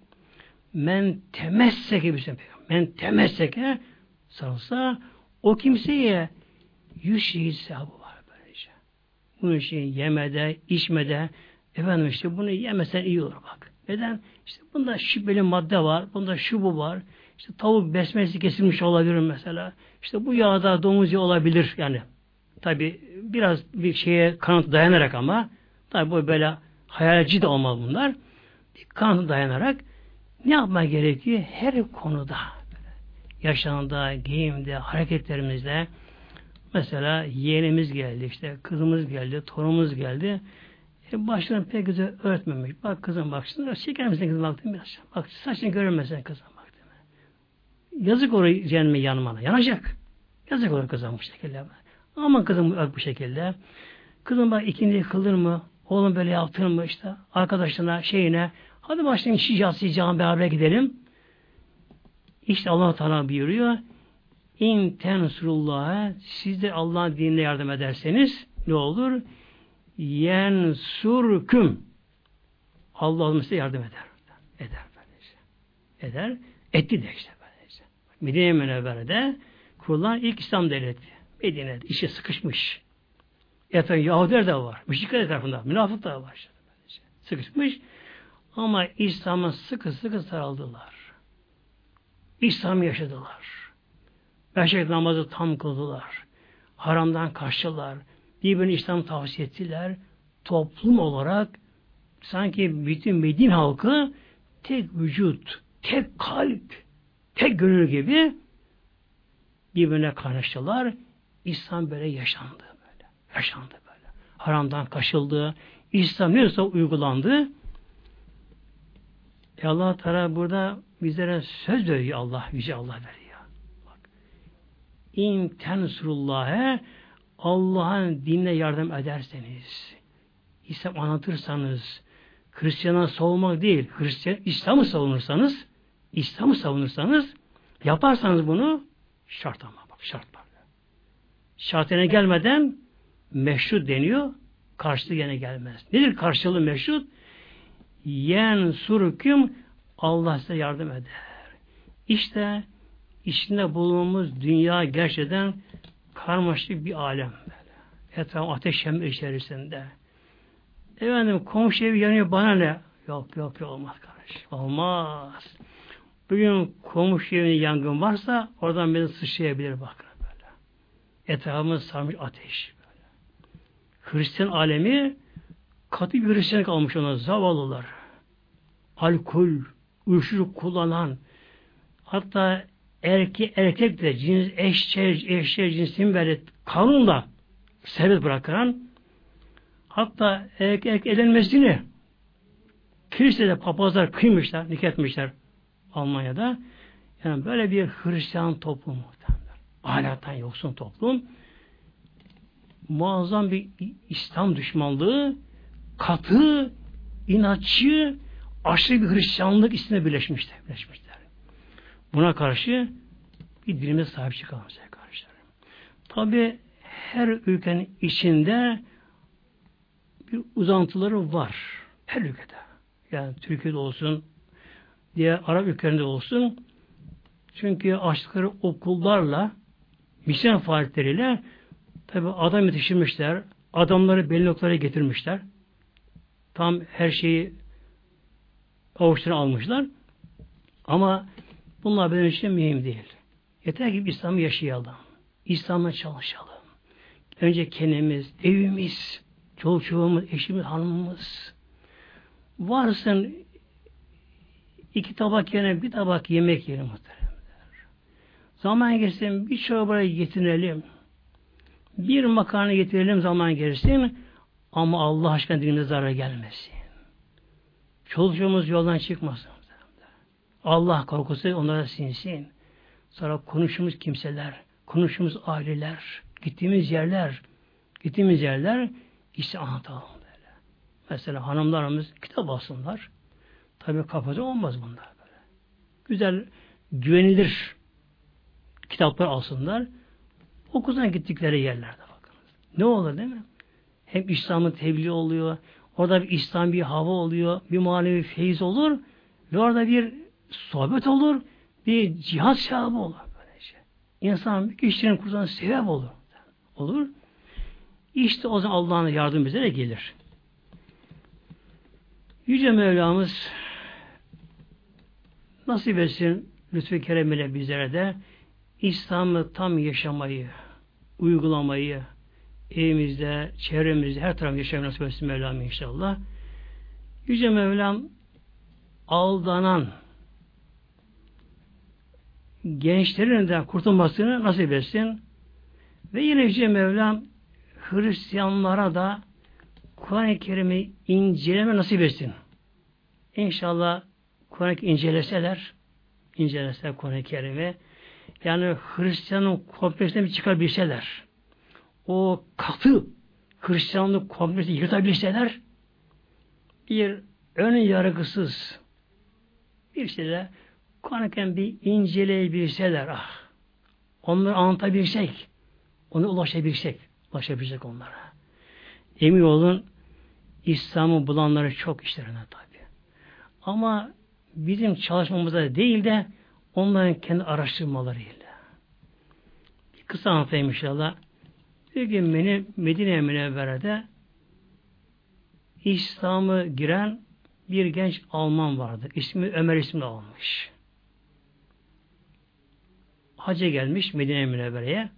Men temesseke bir Men temesseke sarılsa o kimseye yüz şehit sevabı bunun için yemede, içmede, efendim işte bunu yemesen iyi olur bak. Neden? İşte bunda şüpheli madde var, bunda şu bu var. İşte tavuk besmesi kesilmiş olabilir mesela. İşte bu yağda domuz yağı olabilir yani. Tabi biraz bir şeye kanıt dayanarak ama tabi bu böyle hayalci de olmaz bunlar. Kanıt dayanarak ne yapma gerekiyor? Her konuda yaşamda, giyimde, hareketlerimizde Mesela yeğenimiz geldi, işte kızımız geldi, torunumuz geldi. E, başlarını pek güzel örtmemiş. Bak kızım bak şimdi çeker misin kızım baktım biraz. Bak saçını görünmesin kızım baktım. Yazık orayı cehenneme yanmana. Yanacak. Yazık olur kızım bu şekilde. Aman kızım bak bu şekilde. Kızım bak ikindi kılır mı? Oğlum böyle yaptır mı işte? Arkadaşlarına şeyine. Hadi başlayalım şiş yatsıyacağım beraber gidelim. İşte Allah Teala buyuruyor. İn tensurullah'a siz de Allah'ın dinine yardım ederseniz ne olur? Yensurküm Allah size yardım eder. Eder. Böylece. Eder. Etti de işte. Medine Münevvere'de kurulan ilk İslam devleti. Medine'de işe sıkışmış. Etrafında Yahudiler de var. Müşrikler tarafında. Münafık da var. Sıkışmış. Ama İslam'a sıkı sıkı sarıldılar. İslam yaşadılar. Beşek namazı tam kıldılar. Haramdan kaçtılar. Birbirine İslam tavsiye ettiler. Toplum olarak sanki bütün Medine halkı tek vücut, tek kalp, tek gönül gibi birbirine kaynaştılar. İslam böyle yaşandı böyle. Yaşandı böyle. Haramdan kaçıldı. İslam neyse uygulandı. E Allah Teala burada bizlere söz veriyor Allah, Yüce Allah veriyor. İn tensurullâhe Allah'ın dinine yardım ederseniz, İslam anlatırsanız, Hristiyan'a savunmak değil, Hristiyan, İslam'ı savunursanız, İslam'ı savunursanız, yaparsanız bunu şart ama bak şart var. Şartına gelmeden meşrut deniyor. Karşılığı gene gelmez. Nedir karşılığı meşrut? Yen suruküm Allah size yardım eder. İşte içinde bulunduğumuz dünya gerçekten karmaşık bir alem. Böyle. Ateş yemir içerisinde. Efendim komşu evi yanıyor bana ne? Yok yok yok olmaz kardeş. Olmaz. Bugün komşu evinde yangın varsa oradan beni sıçrayabilir bakın. Etrafımız sarmış ateş. Hristiyan alemi katı bir Hristiyan kalmış ona zavallılar. Alkol, uyuşturucu kullanan hatta erkek erkek de cins eşçer eşçer cinsini böyle kanunla serbest bırakıran hatta erkek, erkek edilmesini kilisede papazlar kıymışlar, nikah etmişler Almanya'da. Yani böyle bir Hristiyan toplum ahlaktan yoksun toplum muazzam bir İslam düşmanlığı katı, inatçı, aşırı bir Hristiyanlık içinde birleşmişler. birleşmişler. Buna karşı bir dilime sahip çıkalım kardeşlerim. Tabi her ülkenin içinde bir uzantıları var. Her ülkede. Yani Türkiye'de olsun, diğer Arap ülkelerinde olsun. Çünkü açtıkları okullarla, misyon faaliyetleriyle tabi adam yetiştirmişler, adamları belli noktalara getirmişler. Tam her şeyi avuçlarına almışlar. Ama bunlar benim için mühim değil. Yeter ki İslam'ı yaşayalım. İslam'la çalışalım. Önce kendimiz, evimiz, çoluk çocuğumuz, eşimiz, hanımımız. Varsın iki tabak yerine bir tabak yemek yiyelim muhteremler. Zaman geçsin bir çorbayla yetinelim. Bir makarna getirelim zaman geçsin ama Allah aşkına dinine zarar gelmesin. Çoluk çocuğumuz yoldan çıkmasın. Allah korkusu onlara sinsin. Sonra konuşumuz kimseler, konuşumuz aileler, gittiğimiz yerler, gittiğimiz yerler işte anlatalım böyle. Mesela hanımlarımız kitap alsınlar. Tabi kafası olmaz bunlar böyle. Güzel, güvenilir kitaplar alsınlar. Okusan gittikleri yerlerde bakınız. Ne olur değil mi? Hem İslam'ın tebliğ oluyor, orada bir İslam bir hava oluyor, bir manevi feyiz olur ve orada bir sohbet olur, bir cihat şahı olur. Böylece. İnsan bir kişinin kurduğuna sebep olur. Olur. İşte o zaman Allah'ın yardım bize gelir. Yüce Mevlamız nasip etsin lütfü keremiyle bizlere de İslam'ı tam yaşamayı, uygulamayı evimizde, çevremizde, her tarafta yaşamayı nasip etsin Mevlam inşallah. Yüce Mevlam aldanan gençlerin de kurtulmasını nasip etsin. Ve yine Yüce Mevlam Hristiyanlara da Kur'an-ı Kerim'i inceleme nasip etsin. İnşallah Kur'an-ı inceleseler, inceleseler Kur'an-ı Kerim'i, yani Hristiyanın kompleksine bir çıkabilseler, o katı Hristiyanlık kompleksini yırtabilseler, bir ön yargısız bir şeyle Kerim bir inceleyebilseler, ah, onları anlatabilsek, onu ulaşabilsek, ulaşabilecek onlara. Emin olun İslam'ı bulanları çok işlerine tabi. Ama bizim çalışmamızda değil de onların kendi araştırmalarıyla. Bir kısa anlatayım inşallah. Bir gün beni Medine Münevvere'de İslam'ı giren bir genç Alman vardı. İsmi Ömer ismini almış. Hacı gelmiş Medine Münevvere'ye.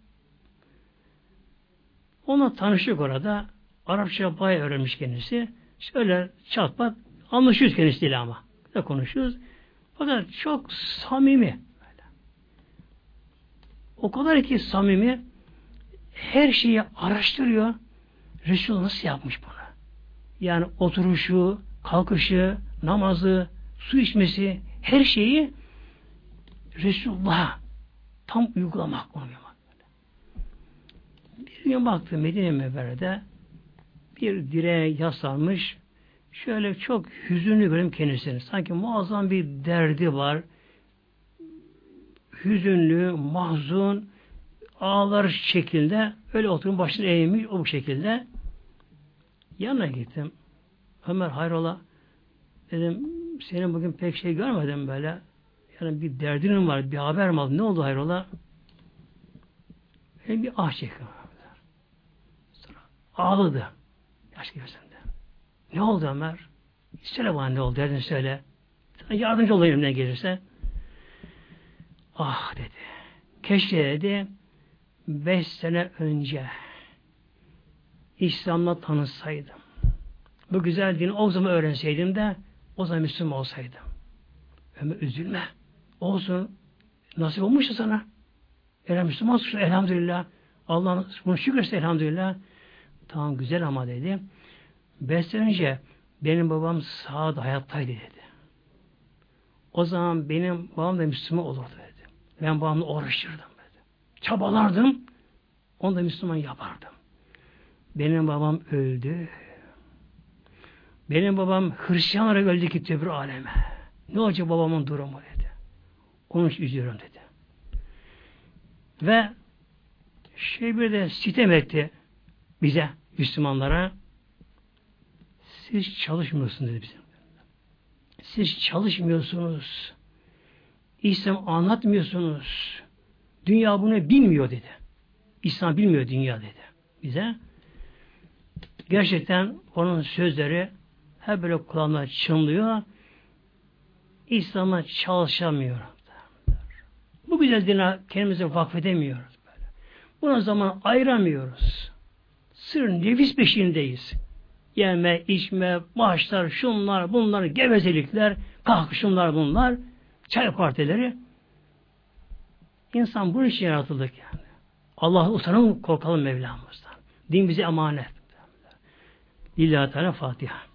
Ona tanıştık orada. Arapça bayağı öğrenmiş kendisi. Şöyle çatpat anlaşıyoruz kendisiyle ama. Ne konuşuyoruz. Fakat çok samimi. O kadar ki samimi her şeyi araştırıyor. Resul nasıl yapmış bunu? Yani oturuşu, kalkışı, namazı, su içmesi, her şeyi Resulullah tam uygulamak onu bir gün baktı Medine Mevvere'de bir direğe yaslanmış şöyle çok hüzünlü görüm kendisini. Sanki muazzam bir derdi var. Hüzünlü, mahzun, ağlar şeklinde öyle oturum başını eğmiş o bu şekilde yanına gittim. Ömer hayrola dedim senin bugün pek şey görmedim böyle. Yani bir derdinin var, bir haber mi aldın? Ne oldu hayrola? Benim bir ah çektim. Sonra ağladı. Yaş gözünde. Ne oldu Ömer? Söyle bana ne oldu derdini söyle. Sana yardımcı olayım elimden gelirse. Ah dedi. Keşke dedi beş sene önce İslam'la tanışsaydım. Bu güzel dini o zaman öğrenseydim de o zaman Müslüman olsaydım. Ömer üzülme. Olsun. Nasip olmuştu sana. Eğer Müslüman elhamdülillah. Allah'ın bunu şükürse elhamdülillah. Tamam güzel ama dedi. Beş sene önce benim babam sağda hayattaydı dedi. O zaman benim babam da Müslüman olurdu dedi. Ben babamla uğraşırdım dedi. Çabalardım. Onu da Müslüman yapardım. Benim babam öldü. Benim babam Hristiyan olarak öldü gitti öbür aleme. Ne olacak babamın durumu dedi. Onun için üzülüyorum dedi. Ve şey bir de sitem etti bize, Müslümanlara. Siz çalışmıyorsunuz dedi bize. Siz çalışmıyorsunuz. İslam anlatmıyorsunuz. Dünya bunu bilmiyor dedi. İslam bilmiyor dünya dedi bize. Gerçekten onun sözleri hep böyle kulağına çınlıyor. İslam'a çalışamıyor. Bu güzel dine kendimize vakfedemiyoruz. Böyle. Buna zaman ayıramıyoruz. Sır nefis peşindeyiz. Yeme, içme, maaşlar, şunlar, bunlar, gevezelikler, kalk şunlar bunlar, çay partileri. İnsan bunun için yaratıldık yani. Allah'ı utanalım, korkalım Mevlamızdan. Din bize emanet. Lillahi Teala Fatiha.